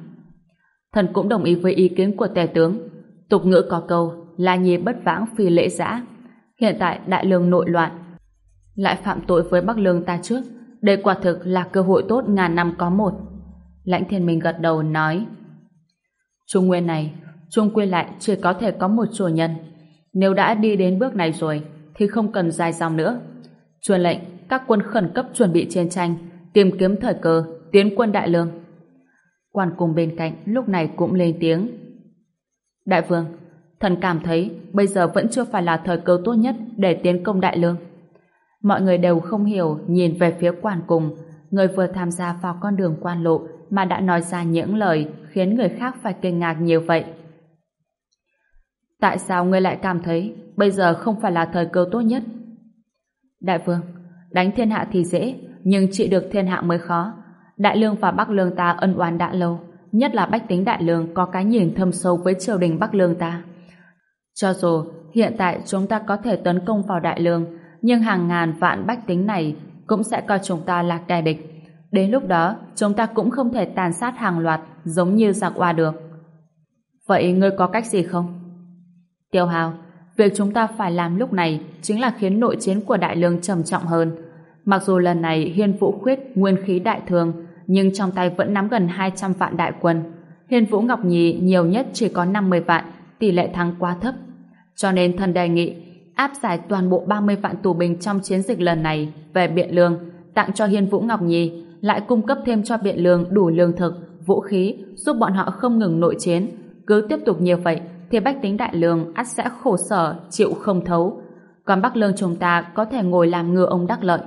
Thần cũng đồng ý với ý kiến của tề tướng. Tục ngữ có câu là nhi bất vãng phi lễ giã. Hiện tại Đại Lương nội loạn. Lại phạm tội với Bắc Lương ta trước. Đây quả thực là cơ hội tốt ngàn năm có một. Lãnh thiên minh gật đầu nói. Trung nguyên này, trung quy lại chỉ có thể có một chủ nhân. Nếu đã đi đến bước này rồi, thì không cần dài dòng nữa. Truyền lệnh, các quân khẩn cấp chuẩn bị chiến tranh, tìm kiếm thời cơ, tiến quân đại lương. Quan cùng bên cạnh lúc này cũng lên tiếng. Đại vương, thần cảm thấy bây giờ vẫn chưa phải là thời cơ tốt nhất để tiến công đại lương. Mọi người đều không hiểu nhìn về phía quan cùng, người vừa tham gia vào con đường quan lộ mà đã nói ra những lời khiến người khác phải kinh ngạc nhiều vậy. Tại sao ngươi lại cảm thấy bây giờ không phải là thời cơ tốt nhất? Đại vương, đánh thiên hạ thì dễ, nhưng trị được thiên hạ mới khó. Đại lương và Bắc lương ta ân oán đã lâu, nhất là bách tính đại lương có cái nhìn thâm sâu với triều đình Bắc lương ta. Cho dù hiện tại chúng ta có thể tấn công vào đại lương, nhưng hàng ngàn vạn bách tính này cũng sẽ coi chúng ta là kẻ địch. Đến lúc đó, chúng ta cũng không thể tàn sát hàng loạt giống như dạ giặc oa được. Vậy ngươi có cách gì không? Tiêu hào, việc chúng ta phải làm lúc này chính là khiến nội chiến của đại lương trầm trọng hơn. Mặc dù lần này Hiên Vũ Khuyết nguyên khí đại thương, nhưng trong tay vẫn nắm gần 200 vạn đại quân. Hiên Vũ Ngọc Nhi nhiều nhất chỉ có 50 vạn, tỷ lệ thắng quá thấp. Cho nên thần đề nghị áp giải toàn bộ 30 vạn tù binh trong chiến dịch lần này về Biện Lương, tặng cho Hiên Vũ Ngọc Nhi, lại cung cấp thêm cho Biện Lương đủ lương thực, vũ khí, giúp bọn họ không ngừng nội chiến. Cứ tiếp tục như vậy, thì bách tính đại lương ắt sẽ khổ sở, chịu không thấu. Còn Bắc Lương chúng ta có thể ngồi làm ngựa ông đắc lợi.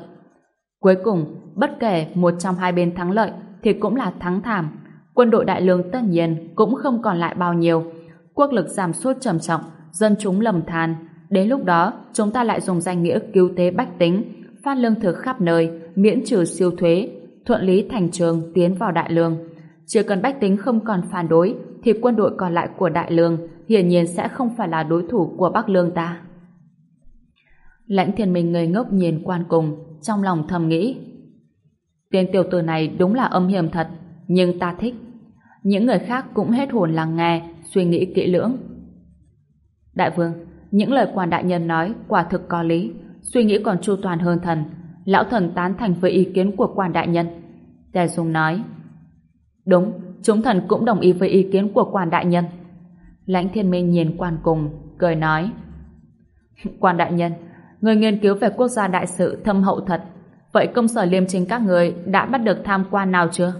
Cuối cùng, bất kể một trong hai bên thắng lợi thì cũng là thắng thảm. Quân đội đại lương tất nhiên cũng không còn lại bao nhiêu. Quốc lực giảm sút trầm trọng, dân chúng lầm than. Đến lúc đó, chúng ta lại dùng danh nghĩa cứu tế bách tính, phát lương thực khắp nơi, miễn trừ siêu thuế, thuận lý thành trường tiến vào đại lương. Chỉ cần bách tính không còn phản đối, thì quân đội còn lại của đại lương hiển nhiên sẽ không phải là đối thủ của Bắc Lương ta. Lãnh thiên minh ngây ngốc nhìn quan cùng, trong lòng thầm nghĩ. Tên tiểu tử này đúng là âm hiểm thật, nhưng ta thích. Những người khác cũng hết hồn lắng nghe, suy nghĩ kỹ lưỡng. Đại vương, những lời quan đại nhân nói quả thực có lý, suy nghĩ còn chu toàn hơn thần. Lão thần tán thành với ý kiến của quan đại nhân. Tề Dung nói. Đúng, chúng thần cũng đồng ý với ý kiến của quan đại nhân. Lãnh thiên minh nhìn quan cùng, cười nói. *laughs* Quan đại nhân, người nghiên cứu về quốc gia đại sự thâm hậu thật. Vậy công sở liêm chính các người đã bắt được tham quan nào chưa?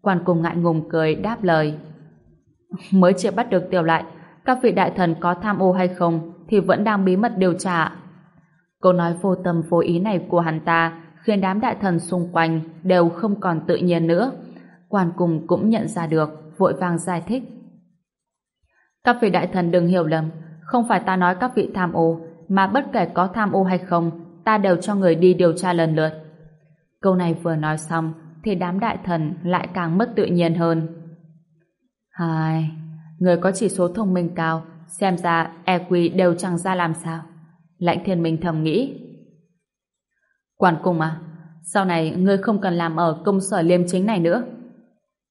Quan cùng ngại ngùng cười đáp lời. Mới chưa bắt được tiểu lại, các vị đại thần có tham ô hay không thì vẫn đang bí mật điều tra. Câu nói vô tâm vô ý này của hắn ta khiến đám đại thần xung quanh đều không còn tự nhiên nữa. Quan cùng cũng nhận ra được, vội vàng giải thích. Các vị đại thần đừng hiểu lầm, không phải ta nói các vị tham ô, mà bất kể có tham ô hay không, ta đều cho người đi điều tra lần lượt. Câu này vừa nói xong, thì đám đại thần lại càng mất tự nhiên hơn. Hai, người có chỉ số thông minh cao, xem ra EQ đều chẳng ra làm sao. Lãnh thiên minh thầm nghĩ. Quản cung à, sau này ngươi không cần làm ở công sở liêm chính này nữa.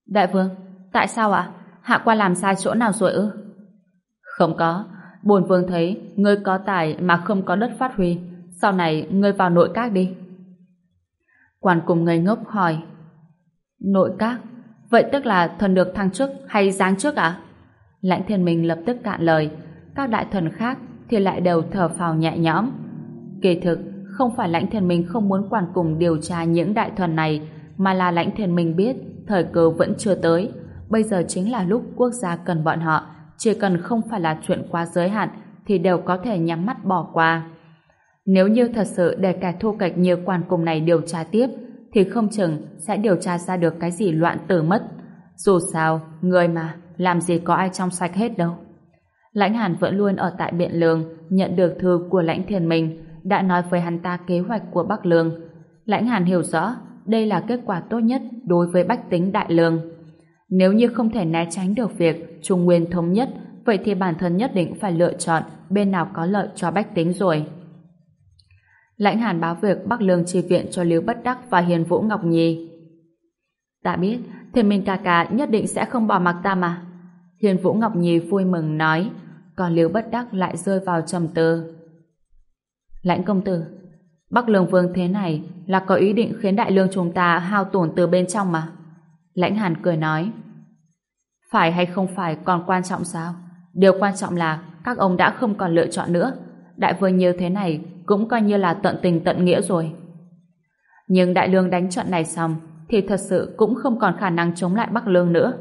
Đại vương, tại sao ạ? Hạ qua làm sai chỗ nào rồi ư? Không có, bổn vương thấy ngươi có tài mà không có đất phát huy, sau này ngươi vào nội các đi. Quản cung ngây ngốc hỏi. Nội các? Vậy tức là thần được thăng chức hay giáng chức ạ? Lãnh thiên minh lập tức cạn lời. Các đại thần khác thì lại đều thở phào nhẹ nhõm. Kỳ thực, không phải lãnh thiên minh không muốn quản cùng điều tra những đại thần này, mà là lãnh thiên minh biết thời cơ vẫn chưa tới. Bây giờ chính là lúc quốc gia cần bọn họ, chỉ cần không phải là chuyện quá giới hạn thì đều có thể nhắm mắt bỏ qua. Nếu như thật sự để kẻ thô kệch như quan cùng này điều tra tiếp, thì không chừng sẽ điều tra ra được cái gì loạn tử mất. Dù sao, người mà, làm gì có ai trong sạch hết đâu. Lãnh Hàn vẫn luôn ở tại Biện Lương, nhận được thư của Lãnh Thiền Minh, đã nói với hắn ta kế hoạch của Bắc Lương. Lãnh Hàn hiểu rõ, đây là kết quả tốt nhất đối với bách tính Đại Lương. Nếu như không thể né tránh được việc Trung Nguyên thống nhất, vậy thì bản thân nhất định phải lựa chọn bên nào có lợi cho bách tính rồi. Lãnh Hàn báo việc Bắc Lương chi viện cho Lưu Bất Đắc và Hiền Vũ Ngọc Nhi. Ta biết, Thiên Minh ca ca nhất định sẽ không bỏ mặc ta mà. Hiền Vũ Ngọc Nhi vui mừng nói, còn Lưu Bất Đắc lại rơi vào trầm tư. Lãnh công tử, Bắc Lương Vương thế này là có ý định khiến đại lương chúng ta hao tổn từ bên trong mà. Lãnh Hàn cười nói, phải hay không phải còn quan trọng sao? Điều quan trọng là các ông đã không còn lựa chọn nữa. Đại vương như thế này cũng coi như là tận tình tận nghĩa rồi. Nhưng đại lương đánh trận này xong thì thật sự cũng không còn khả năng chống lại Bắc Lương nữa.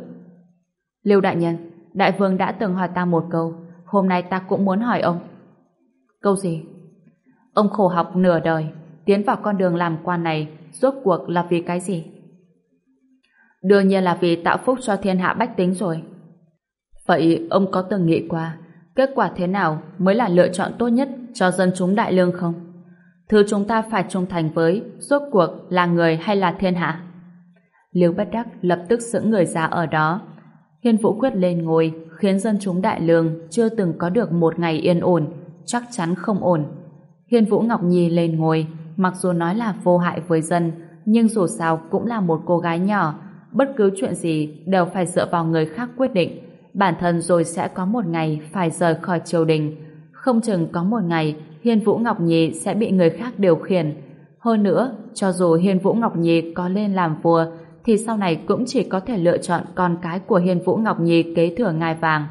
Lưu đại nhân, đại vương đã từng hỏi ta một câu, hôm nay ta cũng muốn hỏi ông. Câu gì? Ông khổ học nửa đời, tiến vào con đường làm quan này, rốt cuộc là vì cái gì? Đương nhiên là vì tạo phúc cho thiên hạ bách tính rồi. Vậy ông có từng nghĩ qua kết quả thế nào mới là lựa chọn tốt nhất cho dân chúng đại lương không? Thứ chúng ta phải trung thành với rốt cuộc là người hay là thiên hạ? Liêu Bất Đắc lập tức sững người ra ở đó. Hiên Vũ Quyết lên ngồi khiến dân chúng đại lương chưa từng có được một ngày yên ổn, chắc chắn không ổn. Hiên Vũ Ngọc Nhi lên ngồi, mặc dù nói là vô hại với dân, nhưng dù sao cũng là một cô gái nhỏ, bất cứ chuyện gì đều phải dựa vào người khác quyết định. Bản thân rồi sẽ có một ngày phải rời khỏi triều đình. Không chừng có một ngày Hiên Vũ Ngọc Nhi sẽ bị người khác điều khiển. Hơn nữa, cho dù Hiên Vũ Ngọc Nhi có lên làm vua, thì sau này cũng chỉ có thể lựa chọn con cái của Hiên Vũ Ngọc Nhi kế thừa ngai vàng.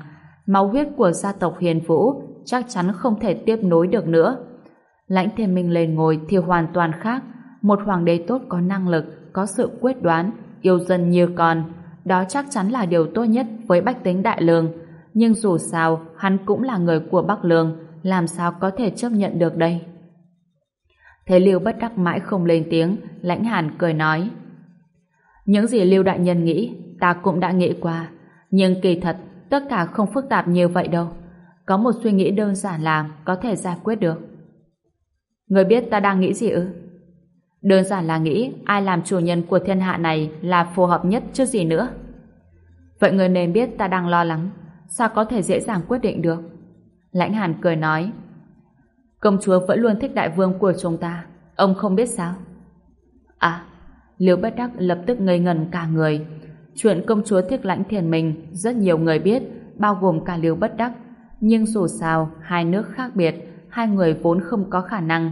Máu huyết của gia tộc Hiên Vũ chắc chắn không thể tiếp nối được nữa. Lãnh Thiên Minh lên ngồi thì hoàn toàn khác. Một hoàng đế tốt có năng lực, có sự quyết đoán, yêu dân như con. Đó chắc chắn là điều tốt nhất với bách tính Đại Lương. Nhưng dù sao, hắn cũng là người của Bắc Lương, làm sao có thể chấp nhận được đây? Thế lưu bất đắc mãi không lên tiếng, lãnh hàn cười nói. Những gì Lưu Đại Nhân nghĩ, ta cũng đã nghĩ qua. Nhưng kỳ thật, tất cả không phức tạp như vậy đâu. Có một suy nghĩ đơn giản là có thể giải quyết được. Người biết ta đang nghĩ gì ư? Đơn giản là nghĩ ai làm chủ nhân của thiên hạ này là phù hợp nhất chứ gì nữa. Vậy người nên biết ta đang lo lắng, sao có thể dễ dàng quyết định được? Lãnh Hàn cười nói, công chúa vẫn luôn thích đại vương của chúng ta, ông không biết sao? À, Liễu Bất Đắc lập tức ngây ngần cả người. Chuyện công chúa thích lãnh thiền mình rất nhiều người biết, bao gồm cả Liễu Bất Đắc. Nhưng dù sao, hai nước khác biệt, hai người vốn không có khả năng.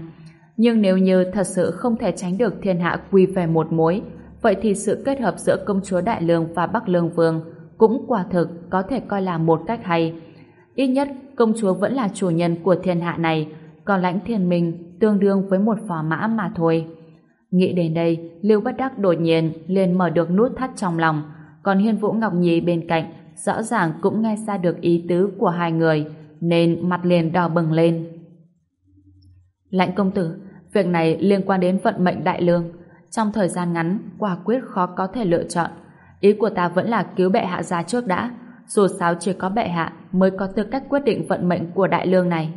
Nhưng nếu như thật sự không thể tránh được thiên hạ quy về một mối, vậy thì sự kết hợp giữa công chúa Đại Lương và Bắc Lương Vương cũng quả thực có thể coi là một cách hay. Ít nhất, công chúa vẫn là chủ nhân của thiên hạ này, còn lãnh thiên mình tương đương với một phò mã mà thôi. Nghĩ đến đây, Lưu Bất Đắc đột nhiên liền mở được nút thắt trong lòng, còn Hiên Vũ Ngọc Nhi bên cạnh rõ ràng cũng nghe ra được ý tứ của hai người, nên mặt liền đỏ bừng lên. Lãnh công tử, việc này liên quan đến vận mệnh đại lương. Trong thời gian ngắn, quả quyết khó có thể lựa chọn. Ý của ta vẫn là cứu bệ hạ ra trước đã, dù sao chỉ có bệ hạ mới có tư cách quyết định vận mệnh của đại lương này.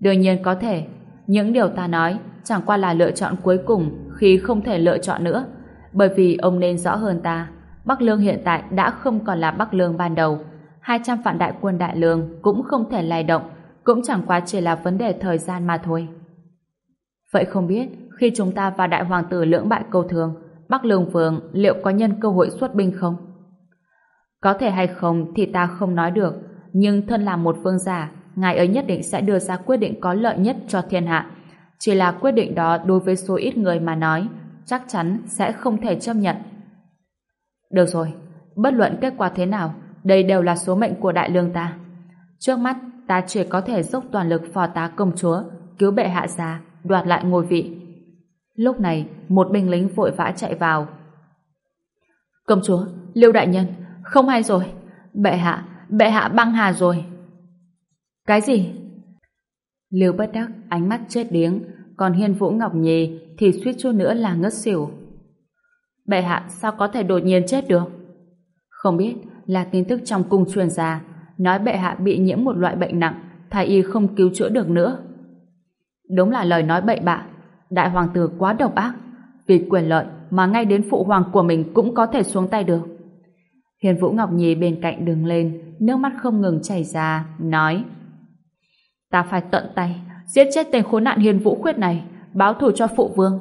Đương nhiên có thể, những điều ta nói chẳng qua là lựa chọn cuối cùng khi không thể lựa chọn nữa. Bởi vì ông nên rõ hơn ta, Bắc Lương hiện tại đã không còn là Bắc Lương ban đầu. 200 vạn đại quân đại lương cũng không thể lay động, cũng chẳng qua chỉ là vấn đề thời gian mà thôi. Vậy không biết, khi chúng ta và đại hoàng tử lưỡng bại câu thường, Bắc Lương Vương liệu có nhân cơ hội xuất binh không? Có thể hay không thì ta không nói được, nhưng thân là một vương giả, ngài ấy nhất định sẽ đưa ra quyết định có lợi nhất cho thiên hạ, chỉ là quyết định đó đối với số ít người mà nói, chắc chắn sẽ không thể chấp nhận. Được rồi, bất luận kết quả thế nào, đây đều là số mệnh của đại lương ta. Trước mắt, ta chỉ có thể dốc toàn lực phò tá công chúa, cứu bệ hạ già, đoạt lại ngôi vị. Lúc này, một binh lính vội vã chạy vào. Công chúa, Liêu đại nhân, không hay rồi. Bệ hạ, bệ hạ băng hà rồi. Cái gì? Liêu bất đắc ánh mắt chết điếng, còn Hiên Vũ Ngọc Nhi thì suýt chút nữa là ngất xỉu. Bệ hạ sao có thể đột nhiên chết được? Không biết là tin tức trong cung truyền ra, nói bệ hạ bị nhiễm một loại bệnh nặng, thái y không cứu chữa được nữa. Đúng là lời nói bậy bạ, đại hoàng tử quá độc ác, vì quyền lợi mà ngay đến phụ hoàng của mình cũng có thể xuống tay được. Hiền Vũ Ngọc Nhi bên cạnh đứng lên, nước mắt không ngừng chảy ra, nói Ta phải tận tay, giết chết tên khốn nạn hiền vũ khuyết này, báo thù cho phụ vương.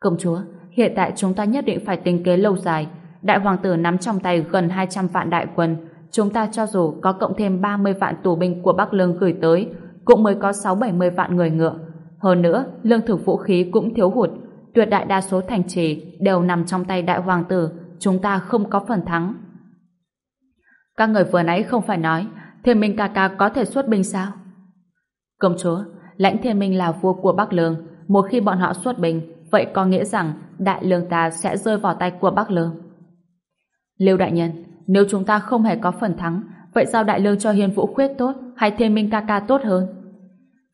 Công chúa, hiện tại chúng ta nhất định phải tính kế lâu dài. Đại hoàng tử nắm trong tay gần 200 vạn đại quân. Chúng ta cho dù có cộng thêm 30 vạn tù binh của Bắc Lương gửi tới, cũng mới có 6-70 vạn người ngựa. Hơn nữa, lương thực vũ khí cũng thiếu hụt. Tuyệt đại đa số thành trì đều nằm trong tay đại hoàng tử. Chúng ta không có phần thắng. Các người vừa nãy không phải nói Thiên Minh ca ca có thể xuất binh sao? Công chúa, lãnh thiên minh là vua của Bắc Lương. Một khi bọn họ xuất binh, vậy có nghĩa rằng đại lương ta sẽ rơi vào tay của Bắc Lương. Liêu đại nhân, nếu chúng ta không hề có phần thắng, vậy sao đại lương cho hiền vũ khuyết tốt hay thiên minh ca ca tốt hơn?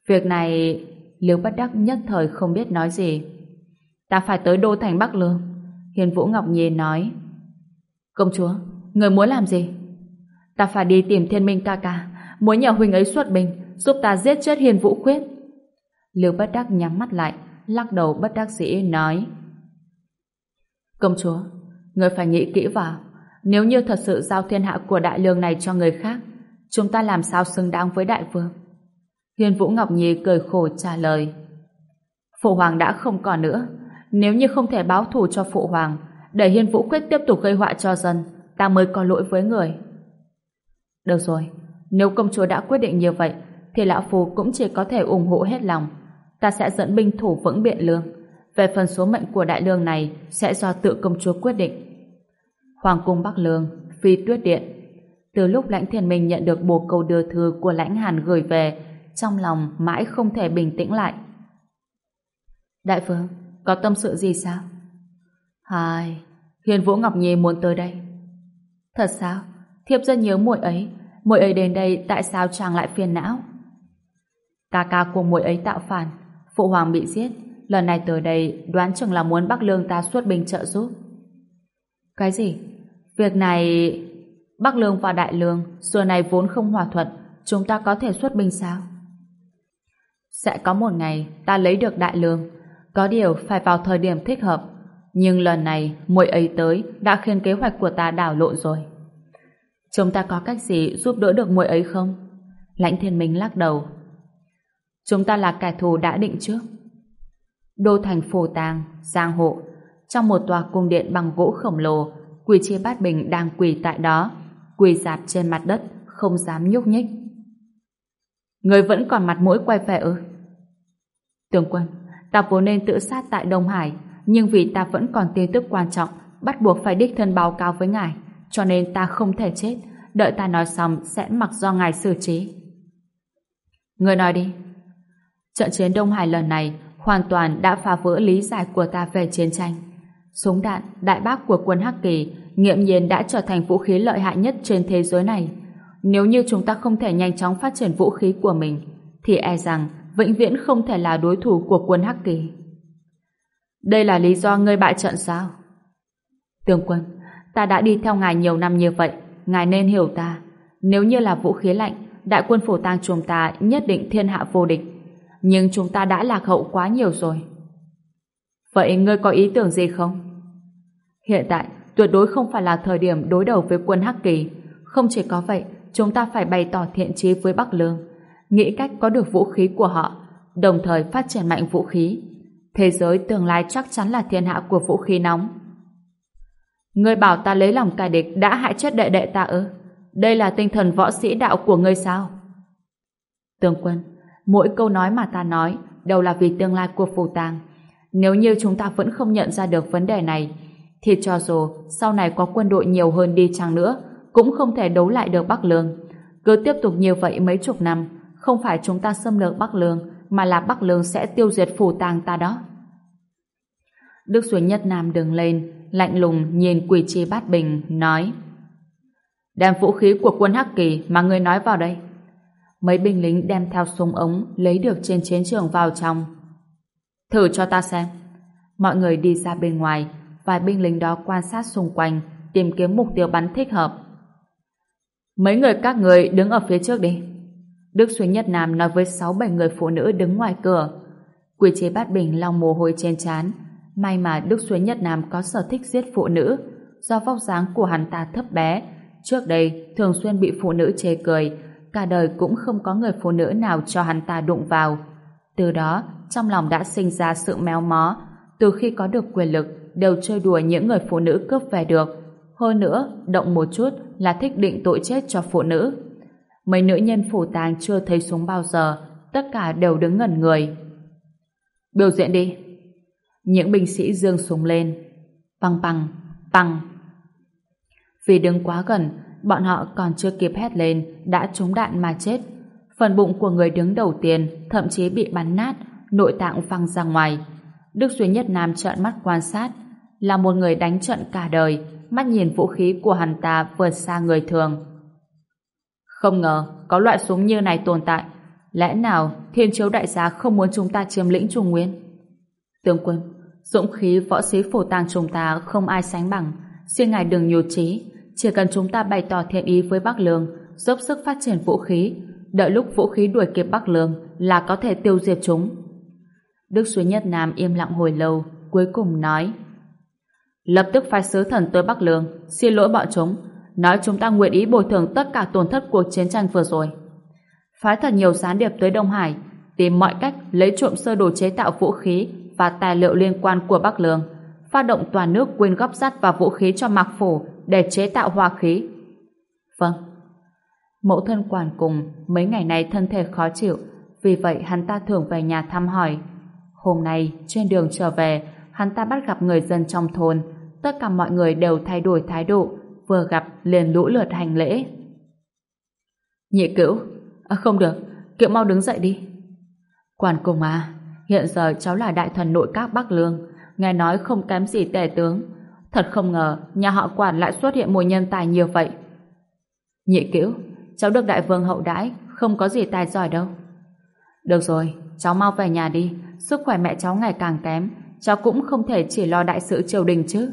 Việc này, Liêu bất đắc nhất thời không biết nói gì. Ta phải tới đô thành Bắc Lương. Hiền Vũ Ngọc Nhi nói. Công chúa, người muốn làm gì? Ta phải đi tìm thiên minh ca ca, muốn nhờ huynh ấy xuất binh, giúp ta giết chết hiền vũ khuyết. Liêu bất đắc nhắm mắt lại, lắc đầu bất đắc dĩ nói. Công chúa, người phải nghĩ kỹ vào. Nếu như thật sự giao thiên hạ của đại lương này cho người khác, chúng ta làm sao xứng đáng với đại vương? Hiền Vũ Ngọc Nhi cười khổ trả lời. Phụ hoàng đã không còn nữa. Nếu như không thể báo thù cho phụ hoàng, để Hiên Vũ Quyết tiếp tục gây họa cho dân, ta mới có lỗi với người. Được rồi, nếu công chúa đã quyết định như vậy, thì lão phu cũng chỉ có thể ủng hộ hết lòng. Ta sẽ dẫn binh thủ vững biện lương. Về phần số mệnh của đại lương này sẽ do tự công chúa quyết định. Hoàng cung Bắc Lương, Phi Tuyết Điện. Từ lúc lãnh thiên minh nhận được bộ câu đưa thư của lãnh hàn gửi về, trong lòng mãi không thể bình tĩnh lại. Đại vương, có tâm sự gì sao? Hai, Huyền Vũ Ngọc Nhi muốn tới đây. Thật sao? Thiếp rất nhớ muội ấy. Muội ấy đến đây tại sao chàng lại phiền não? Ca ca của muội ấy tạo phản, phụ hoàng bị giết, lần này tới đây đoán chừng là muốn Bắc Lương ta xuất binh trợ giúp. Cái gì? Việc này... Bắc Lương và Đại Lương xưa này vốn không hòa thuận, chúng ta có thể xuất binh sao? Sẽ có một ngày ta lấy được Đại Lương, có điều phải vào thời điểm thích hợp. Nhưng lần này muội ấy tới đã khiến kế hoạch của ta đảo lộn rồi. Chúng ta có cách gì giúp đỡ được muội ấy không? Lãnh thiên minh lắc đầu. Chúng ta là kẻ thù đã định trước. Đô thành phổ tàng, giang hộ, trong một tòa cung điện bằng gỗ khổng lồ, quỳ chia bát bình đang quỳ tại đó, quỳ dạp trên mặt đất, không dám nhúc nhích. Người vẫn còn mặt mũi quay về ư? Tướng quân, ta vốn nên tự sát tại Đông Hải, nhưng vì ta vẫn còn tin tức quan trọng, bắt buộc phải đích thân báo cáo với ngài, cho nên ta không thể chết, đợi ta nói xong sẽ mặc do ngài xử trí. Người nói đi. Trận chiến Đông Hải lần này hoàn toàn đã phá vỡ lý giải của ta về chiến tranh. Súng đạn, đại bác của quân Hắc Kỳ nghiệm nhiên đã trở thành vũ khí lợi hại nhất trên thế giới này. Nếu như chúng ta không thể nhanh chóng phát triển vũ khí của mình, thì e rằng vĩnh viễn không thể là đối thủ của quân Hắc Kỳ. Đây là lý do ngươi bại trận sao? Tướng quân, ta đã đi theo ngài nhiều năm như vậy, ngài nên hiểu ta. Nếu như là vũ khí lạnh, đại quân phổ tang chúng ta nhất định thiên hạ vô địch. Nhưng chúng ta đã lạc hậu quá nhiều rồi. Vậy ngươi có ý tưởng gì không? Hiện tại, tuyệt đối không phải là thời điểm đối đầu với quân Hắc Kỳ. Không chỉ có vậy, chúng ta phải bày tỏ thiện chí với Bắc Lương, nghĩ cách có được vũ khí của họ, đồng thời phát triển mạnh vũ khí. Thế giới tương lai chắc chắn là thiên hạ của vũ khí nóng. Ngươi bảo ta lấy lòng cài địch đã hại chết đệ đệ ta ư? Đây là tinh thần võ sĩ đạo của ngươi sao? Tướng quân, mỗi câu nói mà ta nói đều là vì tương lai của phù tàng. Nếu như chúng ta vẫn không nhận ra được vấn đề này, thì cho dù sau này có quân đội nhiều hơn đi chăng nữa, cũng không thể đấu lại được Bắc Lương. Cứ tiếp tục như vậy mấy chục năm, không phải chúng ta xâm lược Bắc Lương, mà là Bắc Lương sẽ tiêu diệt phủ tàng ta đó. Đức Xuân Nhất Nam đứng lên, lạnh lùng nhìn quỷ chi bát bình, nói Đem vũ khí của quân Hắc Kỳ mà ngươi nói vào đây. Mấy binh lính đem theo súng ống lấy được trên chiến trường vào trong. Thử cho ta xem. Mọi người đi ra bên ngoài, vài binh lính đó quan sát xung quanh, tìm kiếm mục tiêu bắn thích hợp. Mấy người các người đứng ở phía trước đi. Đức Xuyên Nhất Nam nói với sáu bảy người phụ nữ đứng ngoài cửa. Quy chế bát bình long mồ hôi trên trán. May mà Đức Xuyên Nhất Nam có sở thích giết phụ nữ. Do vóc dáng của hắn ta thấp bé, trước đây thường xuyên bị phụ nữ chê cười, cả đời cũng không có người phụ nữ nào cho hắn ta đụng vào. Từ đó, trong lòng đã sinh ra sự méo mó. Từ khi có được quyền lực, đều chơi đùa những người phụ nữ cướp về được. Hơn nữa, động một chút là thích định tội chết cho phụ nữ. Mấy nữ nhân phủ tàng chưa thấy súng bao giờ, tất cả đều đứng ngẩn người. Biểu diễn đi. Những binh sĩ dương súng lên. Băng băng, băng. Vì đứng quá gần, bọn họ còn chưa kịp hét lên, đã trúng đạn mà chết. Phần bụng của người đứng đầu tiên thậm chí bị bắn nát, nội tạng văng ra ngoài. Đức Duy Nhất Nam trợn mắt quan sát, là một người đánh trận cả đời, mắt nhìn vũ khí của hắn ta vượt xa người thường. Không ngờ có loại súng như này tồn tại. Lẽ nào thiên chiếu đại gia không muốn chúng ta chiếm lĩnh Trung Nguyên? Tướng quân, dũng khí võ sĩ phổ tàng chúng ta không ai sánh bằng. Xin ngài đừng nhụt chí, chỉ cần chúng ta bày tỏ thiện ý với Bắc Lương, dốc sức phát triển vũ khí, đợi lúc vũ khí đuổi kịp Bắc Lương là có thể tiêu diệt chúng. Đức suối Nhất Nam im lặng hồi lâu, cuối cùng nói Lập tức phái sứ thần tới Bắc Lương, xin lỗi bọn chúng, nói chúng ta nguyện ý bồi thường tất cả tổn thất cuộc chiến tranh vừa rồi. Phái thật nhiều gián điệp tới Đông Hải, tìm mọi cách lấy trộm sơ đồ chế tạo vũ khí và tài liệu liên quan của Bắc Lương, phát động toàn nước quyên góp sắt và vũ khí cho Mạc Phủ để chế tạo hòa khí. Vâng. Mẫu thân quản cùng mấy ngày nay thân thể khó chịu, vì vậy hắn ta thường về nhà thăm hỏi. Hôm nay, trên đường trở về, hắn ta bắt gặp người dân trong thôn, tất cả mọi người đều thay đổi thái độ, vừa gặp liền lũ lượt hành lễ. Nhị cữu, à, không được, kiệu mau đứng dậy đi. Quản cùng à, hiện giờ cháu là đại thần nội các Bắc Lương, nghe nói không kém gì tể tướng. Thật không ngờ, nhà họ quản lại xuất hiện một nhân tài nhiều vậy. Nhị cữu, cháu được đại vương hậu đãi, không có gì tài giỏi đâu. Được rồi, cháu mau về nhà đi, sức khỏe mẹ cháu ngày càng kém, cháu cũng không thể chỉ lo đại sự triều đình chứ.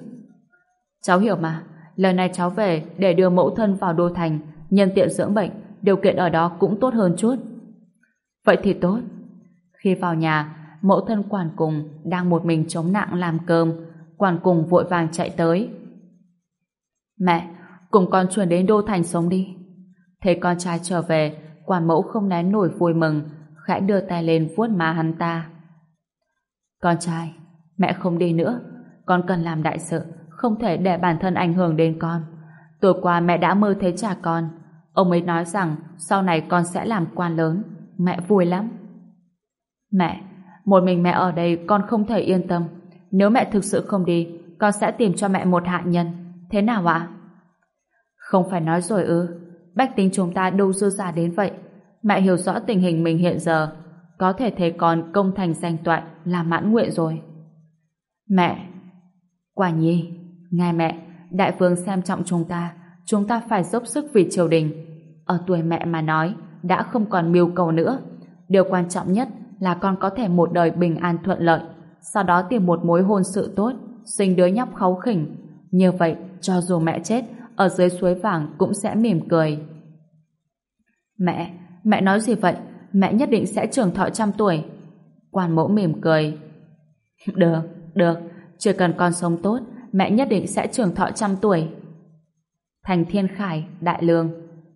Cháu hiểu mà, lần này cháu về để đưa mẫu thân vào đô thành, nhân tiện dưỡng bệnh, điều kiện ở đó cũng tốt hơn chút. Vậy thì tốt. Khi vào nhà, mẫu thân quản cùng đang một mình chống nặng làm cơm, quản cùng vội vàng chạy tới. Mẹ, cùng con chuyển đến đô thành sống đi. Thấy con trai trở về, quản mẫu không nén nổi vui mừng, khẽ đưa tay lên vuốt má hắn ta. Con trai, mẹ không đi nữa, con cần làm đại sự, không thể để bản thân ảnh hưởng đến con. Tối qua mẹ đã mơ thấy cha con, ông ấy nói rằng sau này con sẽ làm quan lớn, mẹ vui lắm. Mẹ, một mình mẹ ở đây con không thể yên tâm, nếu mẹ thực sự không đi, con sẽ tìm cho mẹ một hạ nhân, thế nào ạ? Không phải nói rồi ư, bách tính chúng ta đâu dư giả đến vậy, mẹ hiểu rõ tình hình mình hiện giờ, có thể thấy con công thành danh toại là mãn nguyện rồi. Mẹ, quả nhi, nghe mẹ, đại vương xem trọng chúng ta, chúng ta phải dốc sức vì triều đình. Ở tuổi mẹ mà nói, đã không còn mưu cầu nữa. Điều quan trọng nhất là con có thể một đời bình an thuận lợi, sau đó tìm một mối hôn sự tốt, sinh đứa nhóc kháu khỉnh. Như vậy, cho dù mẹ chết, ở dưới suối vàng cũng sẽ mỉm cười. Mẹ, mẹ nói gì vậy? Mẹ nhất định sẽ trường thọ trăm tuổi. Quan mẫu mỉm cười. *laughs* Được, được, chỉ cần con sống tốt, mẹ nhất định sẽ trường thọ trăm tuổi. Thành Thiên Khải, Đại Lương,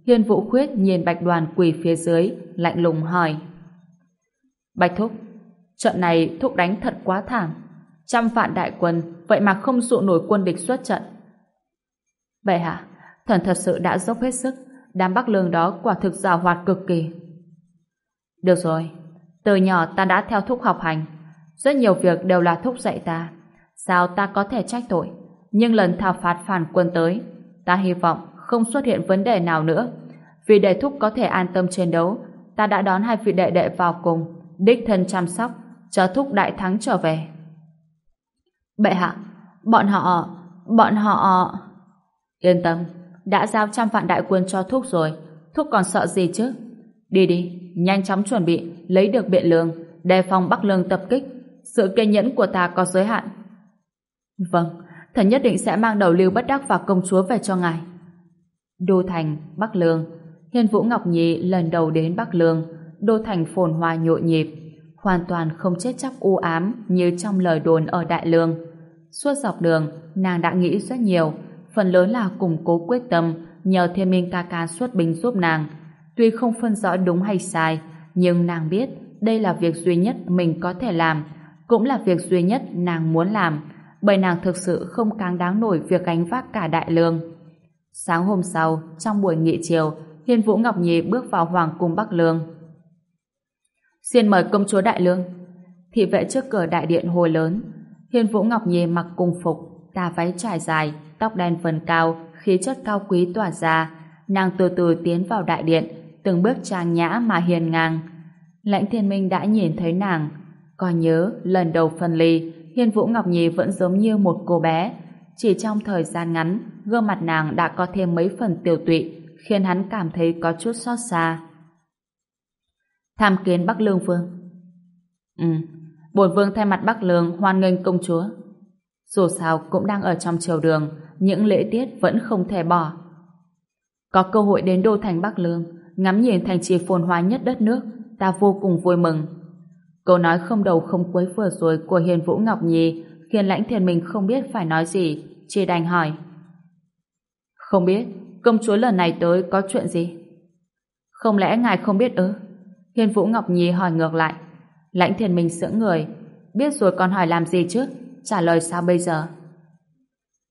Hiên Vũ Khuyết nhìn Bạch Đoàn quỳ phía dưới, lạnh lùng hỏi. Bạch Thúc, trận này Thúc đánh thật quá thảm. Trăm vạn đại quân, vậy mà không dụ nổi quân địch xuất trận. Vậy hả? Thần thật sự đã dốc hết sức, đám Bắc Lương đó quả thực giàu hoạt cực kỳ. Được rồi, từ nhỏ ta đã theo Thúc học hành, rất nhiều việc đều là Thúc dạy ta. Sao ta có thể trách tội? Nhưng lần thảo phạt phản quân tới, ta hy vọng không xuất hiện vấn đề nào nữa. Vì để Thúc có thể an tâm chiến đấu, ta đã đón hai vị đệ đệ vào cùng, đích thân chăm sóc, cho Thúc đại thắng trở về. Bệ hạ, bọn họ, bọn họ... Yên tâm, đã giao trăm vạn đại quân cho Thúc rồi, Thúc còn sợ gì chứ? Đi đi, nhanh chóng chuẩn bị, lấy được biện lương, đề phòng Bắc Lương tập kích. Sự kiên nhẫn của ta có giới hạn. Vâng, thần nhất định sẽ mang đầu lưu bất đắc và công chúa về cho ngài. Đô Thành, Bắc Lương Hiên Vũ Ngọc Nhi lần đầu đến Bắc Lương, Đô Thành phồn hoa nhộn nhịp, hoàn toàn không chết chóc u ám như trong lời đồn ở Đại Lương. Suốt dọc đường, nàng đã nghĩ rất nhiều, phần lớn là củng cố quyết tâm nhờ thiên minh ca ca xuất binh giúp nàng. Tuy không phân rõ đúng hay sai, nhưng nàng biết đây là việc duy nhất mình có thể làm, cũng là việc duy nhất nàng muốn làm, bởi nàng thực sự không càng đáng nổi việc gánh vác cả đại lương. Sáng hôm sau, trong buổi nghị chiều, Hiên Vũ Ngọc Nhi bước vào Hoàng cung Bắc Lương. Xin mời công chúa Đại Lương. Thị vệ trước cửa đại điện hồi lớn. Hiên Vũ Ngọc Nhi mặc cung phục, tà váy trải dài, tóc đen phần cao, khí chất cao quý tỏa ra. Nàng từ từ tiến vào đại điện, từng bước trang nhã mà hiền ngang. Lãnh thiên minh đã nhìn thấy nàng. Còn nhớ, lần đầu phân ly, Hiên Vũ Ngọc Nhi vẫn giống như một cô bé. Chỉ trong thời gian ngắn, gương mặt nàng đã có thêm mấy phần tiêu tụy, khiến hắn cảm thấy có chút xót xa. Tham kiến Bắc Lương Vương Ừ, bổn vương thay mặt Bắc Lương hoan nghênh công chúa. Dù sao cũng đang ở trong triều đường, những lễ tiết vẫn không thể bỏ. Có cơ hội đến đô thành Bắc Lương, ngắm nhìn thành trì phồn hoa nhất đất nước, ta vô cùng vui mừng. Câu nói không đầu không cuối vừa rồi của Hiền Vũ Ngọc Nhi khiến lãnh thiền mình không biết phải nói gì, chỉ đành hỏi. Không biết, công chúa lần này tới có chuyện gì? Không lẽ ngài không biết ư? Hiền Vũ Ngọc Nhi hỏi ngược lại. Lãnh thiền mình sững người. Biết rồi còn hỏi làm gì chứ? Trả lời sao bây giờ?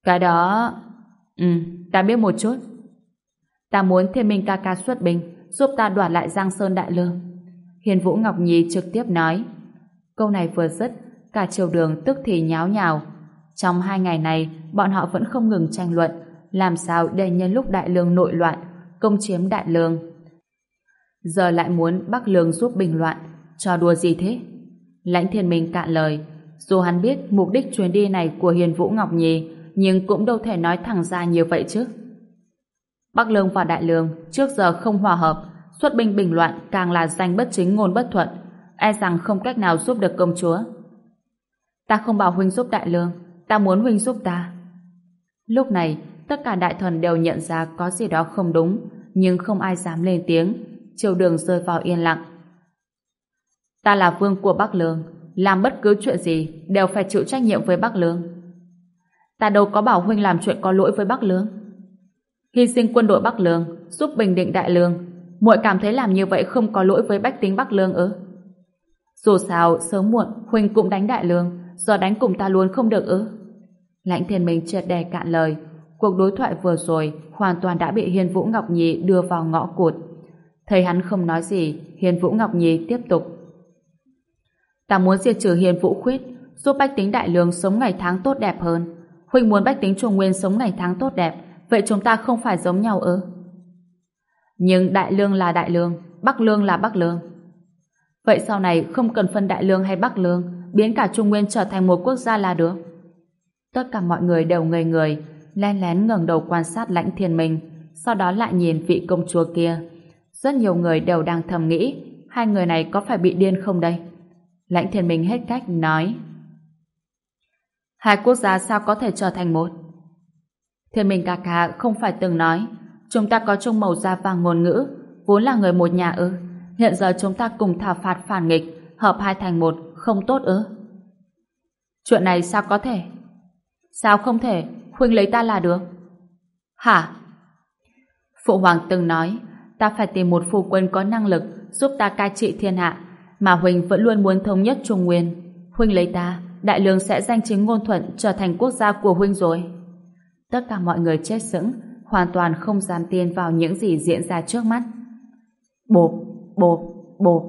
Cái đó... Ừ, ta biết một chút. Ta muốn thiên minh ca ca xuất binh, giúp ta đoạt lại Giang Sơn Đại Lương. Hiền Vũ Ngọc Nhi trực tiếp nói. Câu này vừa dứt, cả triều đường tức thì nháo nhào. Trong hai ngày này, bọn họ vẫn không ngừng tranh luận làm sao để nhân lúc Đại Lương nội loạn, công chiếm Đại Lương. Giờ lại muốn Bắc Lương giúp bình loạn, cho đùa gì thế? Lãnh thiên minh cạn lời, dù hắn biết mục đích chuyến đi này của Hiền Vũ Ngọc Nhi, nhưng cũng đâu thể nói thẳng ra như vậy chứ. Bắc Lương và Đại Lương trước giờ không hòa hợp, xuất binh bình loạn càng là danh bất chính ngôn bất thuận, e rằng không cách nào giúp được công chúa. Ta không bảo huynh giúp Đại Lương, ta muốn huynh giúp ta. Lúc này, tất cả đại thần đều nhận ra có gì đó không đúng, nhưng không ai dám lên tiếng. chiều đường rơi vào yên lặng. Ta là vương của Bắc Lương, làm bất cứ chuyện gì đều phải chịu trách nhiệm với Bắc Lương. Ta đâu có bảo huynh làm chuyện có lỗi với Bắc Lương. Hy sinh quân đội Bắc Lương, giúp bình định Đại Lương, muội cảm thấy làm như vậy không có lỗi với bách tính Bắc Lương ư? Dù sao, sớm muộn, huynh cũng đánh Đại Lương, do đánh cùng ta luôn không được ư? Lãnh thiên minh triệt đề cạn lời, cuộc đối thoại vừa rồi hoàn toàn đã bị Hiền Vũ Ngọc Nhi đưa vào ngõ cụt. Thấy hắn không nói gì, Hiền Vũ Ngọc Nhi tiếp tục. Ta muốn diệt trừ Hiền Vũ Khuyết, giúp bách tính Đại Lương sống ngày tháng tốt đẹp hơn. Huynh muốn bách tính Trung Nguyên sống ngày tháng tốt đẹp, vậy chúng ta không phải giống nhau ư? Nhưng Đại Lương là Đại Lương, Bắc Lương là Bắc Lương. Vậy sau này không cần phân Đại Lương hay Bắc Lương, biến cả Trung Nguyên trở thành một quốc gia là được. Tất cả mọi người đều ngây người, len lén ngẩng đầu quan sát lãnh thiên minh, sau đó lại nhìn vị công chúa kia. Rất nhiều người đều đang thầm nghĩ, hai người này có phải bị điên không đây? Lãnh thiên minh hết cách nói. Hai quốc gia sao có thể trở thành một? Thiên minh ca ca không phải từng nói, chúng ta có chung màu da và ngôn ngữ, vốn là người một nhà ư. Hiện giờ chúng ta cùng thảo phạt phản nghịch, hợp hai thành một, không tốt ư? Chuyện này sao có thể? Sao không thể? Huynh lấy ta là được. Hả? Phụ hoàng từng nói, ta phải tìm một phu quân có năng lực giúp ta cai trị thiên hạ, mà Huynh vẫn luôn muốn thống nhất Trung Nguyên. Huynh lấy ta, đại lương sẽ danh chính ngôn thuận trở thành quốc gia của Huynh rồi. Tất cả mọi người chết sững, hoàn toàn không dám tin vào những gì diễn ra trước mắt. Bộp, bộp, bộp.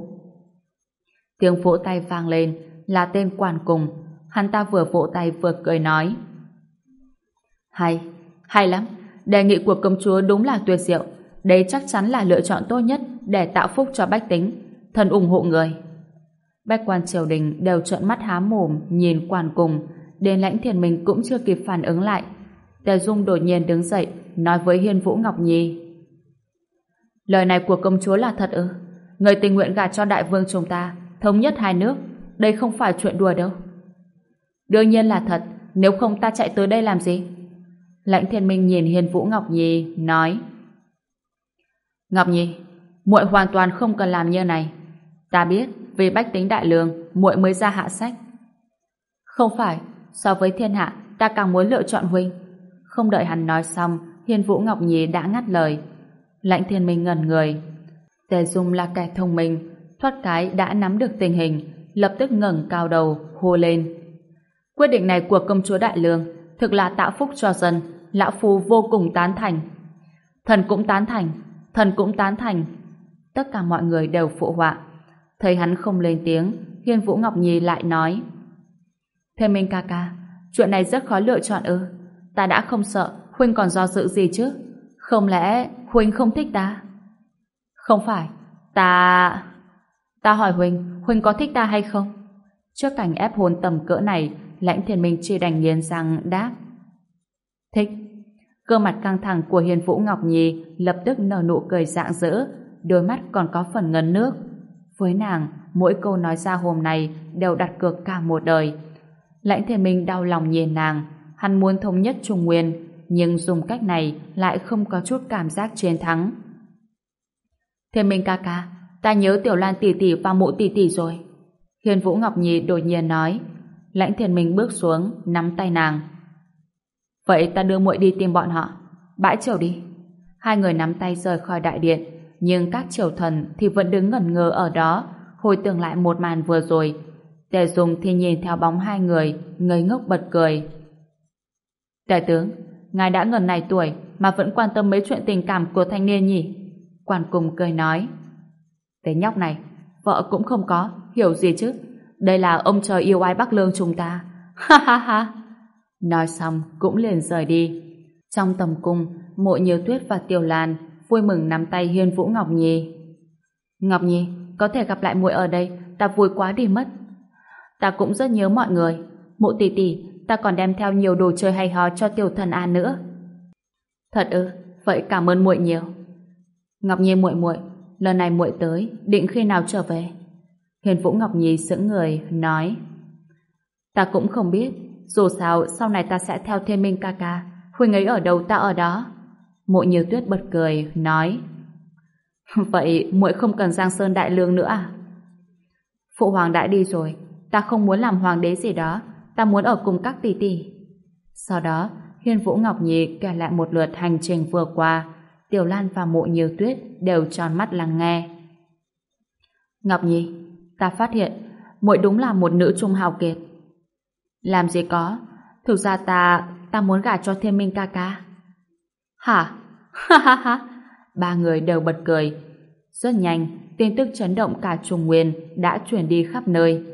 Tiếng vỗ tay vang lên là tên quản cùng. Hắn ta vừa vỗ tay vừa cười nói. Hay, hay lắm. Đề nghị của công chúa đúng là tuyệt diệu. Đây chắc chắn là lựa chọn tốt nhất để tạo phúc cho bách tính. Thần ủng hộ người. Bách quan triều đình đều trợn mắt há mồm nhìn quản cùng. Đến lãnh thiền mình cũng chưa kịp phản ứng lại. Tề Dung đột nhiên đứng dậy nói với Hiên Vũ Ngọc Nhi. Lời này của công chúa là thật ư? Người tình nguyện gả cho đại vương chúng ta, thống nhất hai nước. Đây không phải chuyện đùa đâu. Đương nhiên là thật, nếu không ta chạy tới đây làm gì? Lãnh thiên minh nhìn Hiên Vũ Ngọc Nhi, nói Ngọc Nhi, muội hoàn toàn không cần làm như này. Ta biết, vì bách tính đại lương, muội mới ra hạ sách. Không phải, so với thiên hạ, ta càng muốn lựa chọn huynh. Không đợi hắn nói xong, Hiên Vũ Ngọc Nhi đã ngắt lời. Lãnh thiên minh ngẩn người. Tề Dung là kẻ thông minh, thoát cái đã nắm được tình hình, lập tức ngẩng cao đầu, hô lên. Quyết định này của công chúa Đại Lương thực là tạo phúc cho dân, lão phu vô cùng tán thành. Thần cũng tán thành, thần cũng tán thành. Tất cả mọi người đều phụ họa. Thấy hắn không lên tiếng, Hiên Vũ Ngọc Nhi lại nói. Thế Minh ca ca, chuyện này rất khó lựa chọn ư. Ta đã không sợ, Huynh còn do dự gì chứ? Không lẽ Huynh không thích ta? Không phải, ta... Ta hỏi Huynh, Huynh có thích ta hay không? Trước cảnh ép hôn tầm cỡ này, lãnh thiên minh chỉ đành nghiến răng đáp. Thích. Cơ mặt căng thẳng của Hiền Vũ Ngọc Nhi lập tức nở nụ cười rạng rỡ, đôi mắt còn có phần ngấn nước. Với nàng, mỗi câu nói ra hôm nay đều đặt cược cả một đời. Lãnh thiên minh đau lòng nhìn nàng, hắn muốn thống nhất Trung Nguyên, nhưng dùng cách này lại không có chút cảm giác chiến thắng. Thiên minh ca ca, ta nhớ Tiểu Lan tỷ tỷ và mụ tỷ tỷ rồi. Hiền Vũ Ngọc Nhi đột nhiên nói. Lãnh Thiên Minh bước xuống, nắm tay nàng. Vậy ta đưa muội đi tìm bọn họ. Bãi triều đi. Hai người nắm tay rời khỏi đại điện, nhưng các triều thần thì vẫn đứng ngẩn ngơ ở đó, hồi tưởng lại một màn vừa rồi. Tề Dung thì nhìn theo bóng hai người, ngây ngốc bật cười. đại tướng, ngài đã ngần này tuổi mà vẫn quan tâm mấy chuyện tình cảm của thanh niên nhỉ? Quản cùng cười nói. Cái nhóc này, vợ cũng không có, hiểu gì chứ? Đây là ông trời yêu ai Bắc Lương chúng ta. *laughs* Ha ha ha. Nói xong cũng liền rời đi. Trong tầm cung, mộ nhiều tuyết và tiểu lan vui mừng nắm tay Hiên Vũ Ngọc Nhi. Ngọc Nhi, có thể gặp lại muội ở đây, ta vui quá đi mất. Ta cũng rất nhớ mọi người. Mộ tỷ tỷ, ta còn đem theo nhiều đồ chơi hay ho cho tiểu thần an nữa. Thật ư, vậy cảm ơn muội nhiều. Ngọc Nhi muội muội, lần này muội tới, định khi nào trở về? Hiền Vũ Ngọc Nhi sững người, nói Ta cũng không biết, dù sao sau này ta sẽ theo thiên minh ca ca, Huynh ấy ở đâu ta ở đó. Mộ như tuyết bật cười, nói *laughs* Vậy muội không cần Giang Sơn Đại Lương nữa à? Phụ hoàng đã đi rồi, ta không muốn làm hoàng đế gì đó, ta muốn ở cùng các tỷ tỷ. Sau đó, Hiên Vũ Ngọc Nhi kể lại một lượt hành trình vừa qua, Tiểu Lan và Mộ Như Tuyết đều tròn mắt lắng nghe. Ngọc Nhi, ta phát hiện muội đúng là một nữ trung hào kiệt. Làm gì có, thực ra ta ta muốn gả cho Thiên Minh ca ca. Hả? Ha ha ha! Ba người đều bật cười. Rất nhanh, tin tức chấn động cả Trung Nguyên đã chuyển đi khắp nơi.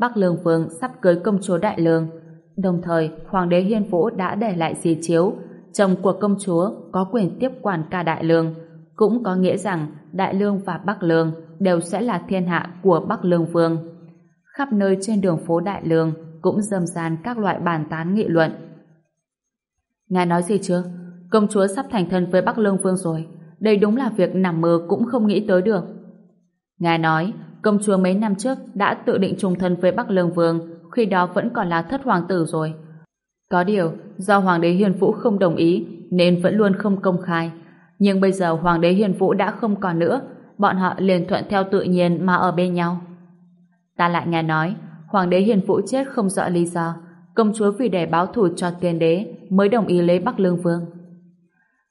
Bắc Lương Vương sắp cưới công chúa Đại Lương. Đồng thời, Hoàng đế Hiên Vũ đã để lại di chiếu. Chồng của công chúa có quyền tiếp quản cả Đại Lương. Cũng có nghĩa rằng Đại Lương và Bắc Lương đều sẽ là thiên hạ của Bắc Lương Vương. Khắp nơi trên đường phố Đại Lương cũng dâm gian các loại bàn tán nghị luận. Ngài nói gì chưa? Công chúa sắp thành thân với Bắc Lương Vương rồi. Đây đúng là việc nằm mơ cũng không nghĩ tới được. Ngài nói, công chúa mấy năm trước đã tự định trùng thân với Bắc Lương Vương, khi đó vẫn còn là thất hoàng tử rồi. Có điều, do Hoàng đế Hiền Vũ không đồng ý, nên vẫn luôn không công khai. Nhưng bây giờ Hoàng đế Hiền Vũ đã không còn nữa, bọn họ liền thuận theo tự nhiên mà ở bên nhau. Ta lại nghe nói, Hoàng đế Hiền Vũ chết không rõ lý do, công chúa vì để báo thù cho tiên đế mới đồng ý lấy Bắc Lương Vương.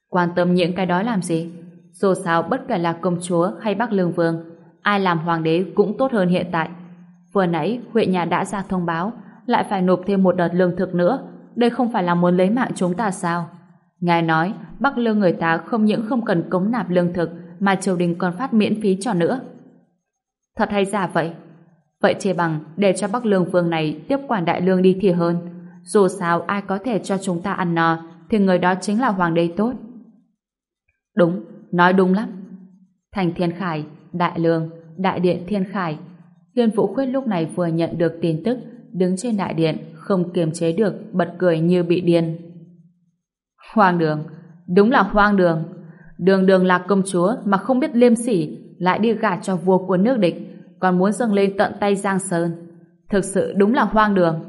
Quan tâm những cái đó làm gì? Dù sao bất kể là công chúa hay Bắc Lương Vương, ai làm hoàng đế cũng tốt hơn hiện tại. Vừa nãy, huyện nhà đã ra thông báo, lại phải nộp thêm một đợt lương thực nữa. Đây không phải là muốn lấy mạng chúng ta sao? Ngài nói, Bắc Lương người ta không những không cần cống nạp lương thực, mà triều đình còn phát miễn phí cho nữa. Thật hay giả vậy? Vậy chê bằng để cho Bắc Lương Vương này tiếp quản đại lương đi thì hơn. Dù sao ai có thể cho chúng ta ăn no, thì người đó chính là hoàng đế tốt. Đúng, nói đúng lắm. Thành Thiên Khải, Đại Lương, Đại Điện Thiên Khải. Hiên Vũ Khuyết lúc này vừa nhận được tin tức, đứng trên đại điện, không kiềm chế được, bật cười như bị điên. Hoang đường, đúng là hoang đường. Đường đường là công chúa mà không biết liêm sỉ, lại đi gả cho vua của nước địch, còn muốn dâng lên tận tay Giang Sơn. Thực sự đúng là hoang đường.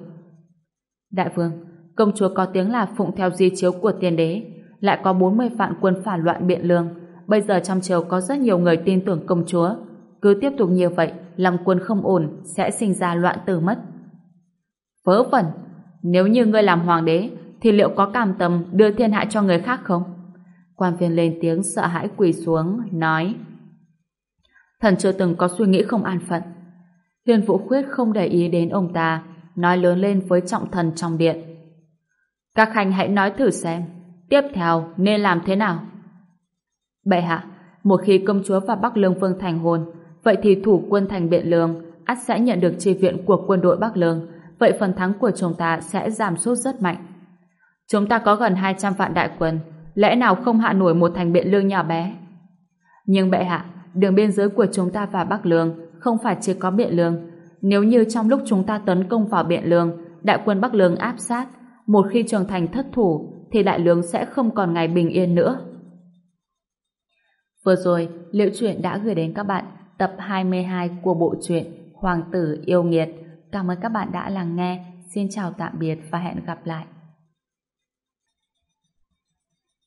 Đại vương, công chúa có tiếng là phụng theo di chiếu của tiền đế, lại có 40 vạn quân phản loạn biện lương. Bây giờ trong triều có rất nhiều người tin tưởng công chúa. Cứ tiếp tục như vậy, lòng quân không ổn, sẽ sinh ra loạn tử mất. Vớ vẩn, nếu như ngươi làm hoàng đế, thì liệu có cảm tâm đưa thiên hạ cho người khác không? Quan viên lên tiếng sợ hãi quỳ xuống, nói Thần chưa từng có suy nghĩ không an phận. Huyền Vũ Khuyết không để ý đến ông ta, nói lớn lên với trọng thần trong điện. Các khanh hãy nói thử xem, Tiếp theo nên làm thế nào? Bệ hạ, một khi công chúa và Bắc Lương Vương thành hôn, vậy thì thủ quân thành Biện Lương ắt sẽ nhận được chi viện của quân đội Bắc Lương, vậy phần thắng của chúng ta sẽ giảm sút rất mạnh. Chúng ta có gần 200 vạn đại quân, lẽ nào không hạ nổi một thành Biện Lương nhỏ bé? Nhưng bệ hạ, đường biên giới của chúng ta và Bắc Lương không phải chỉ có Biện Lương. Nếu như trong lúc chúng ta tấn công vào Biện Lương, đại quân Bắc Lương áp sát, một khi trường thành thất thủ, thì đại lương sẽ không còn ngày bình yên nữa. Vừa rồi, Liễu Chuyện đã gửi đến các bạn tập 22 của bộ truyện Hoàng tử yêu nghiệt. Cảm ơn các bạn đã lắng nghe. Xin chào tạm biệt và hẹn gặp lại.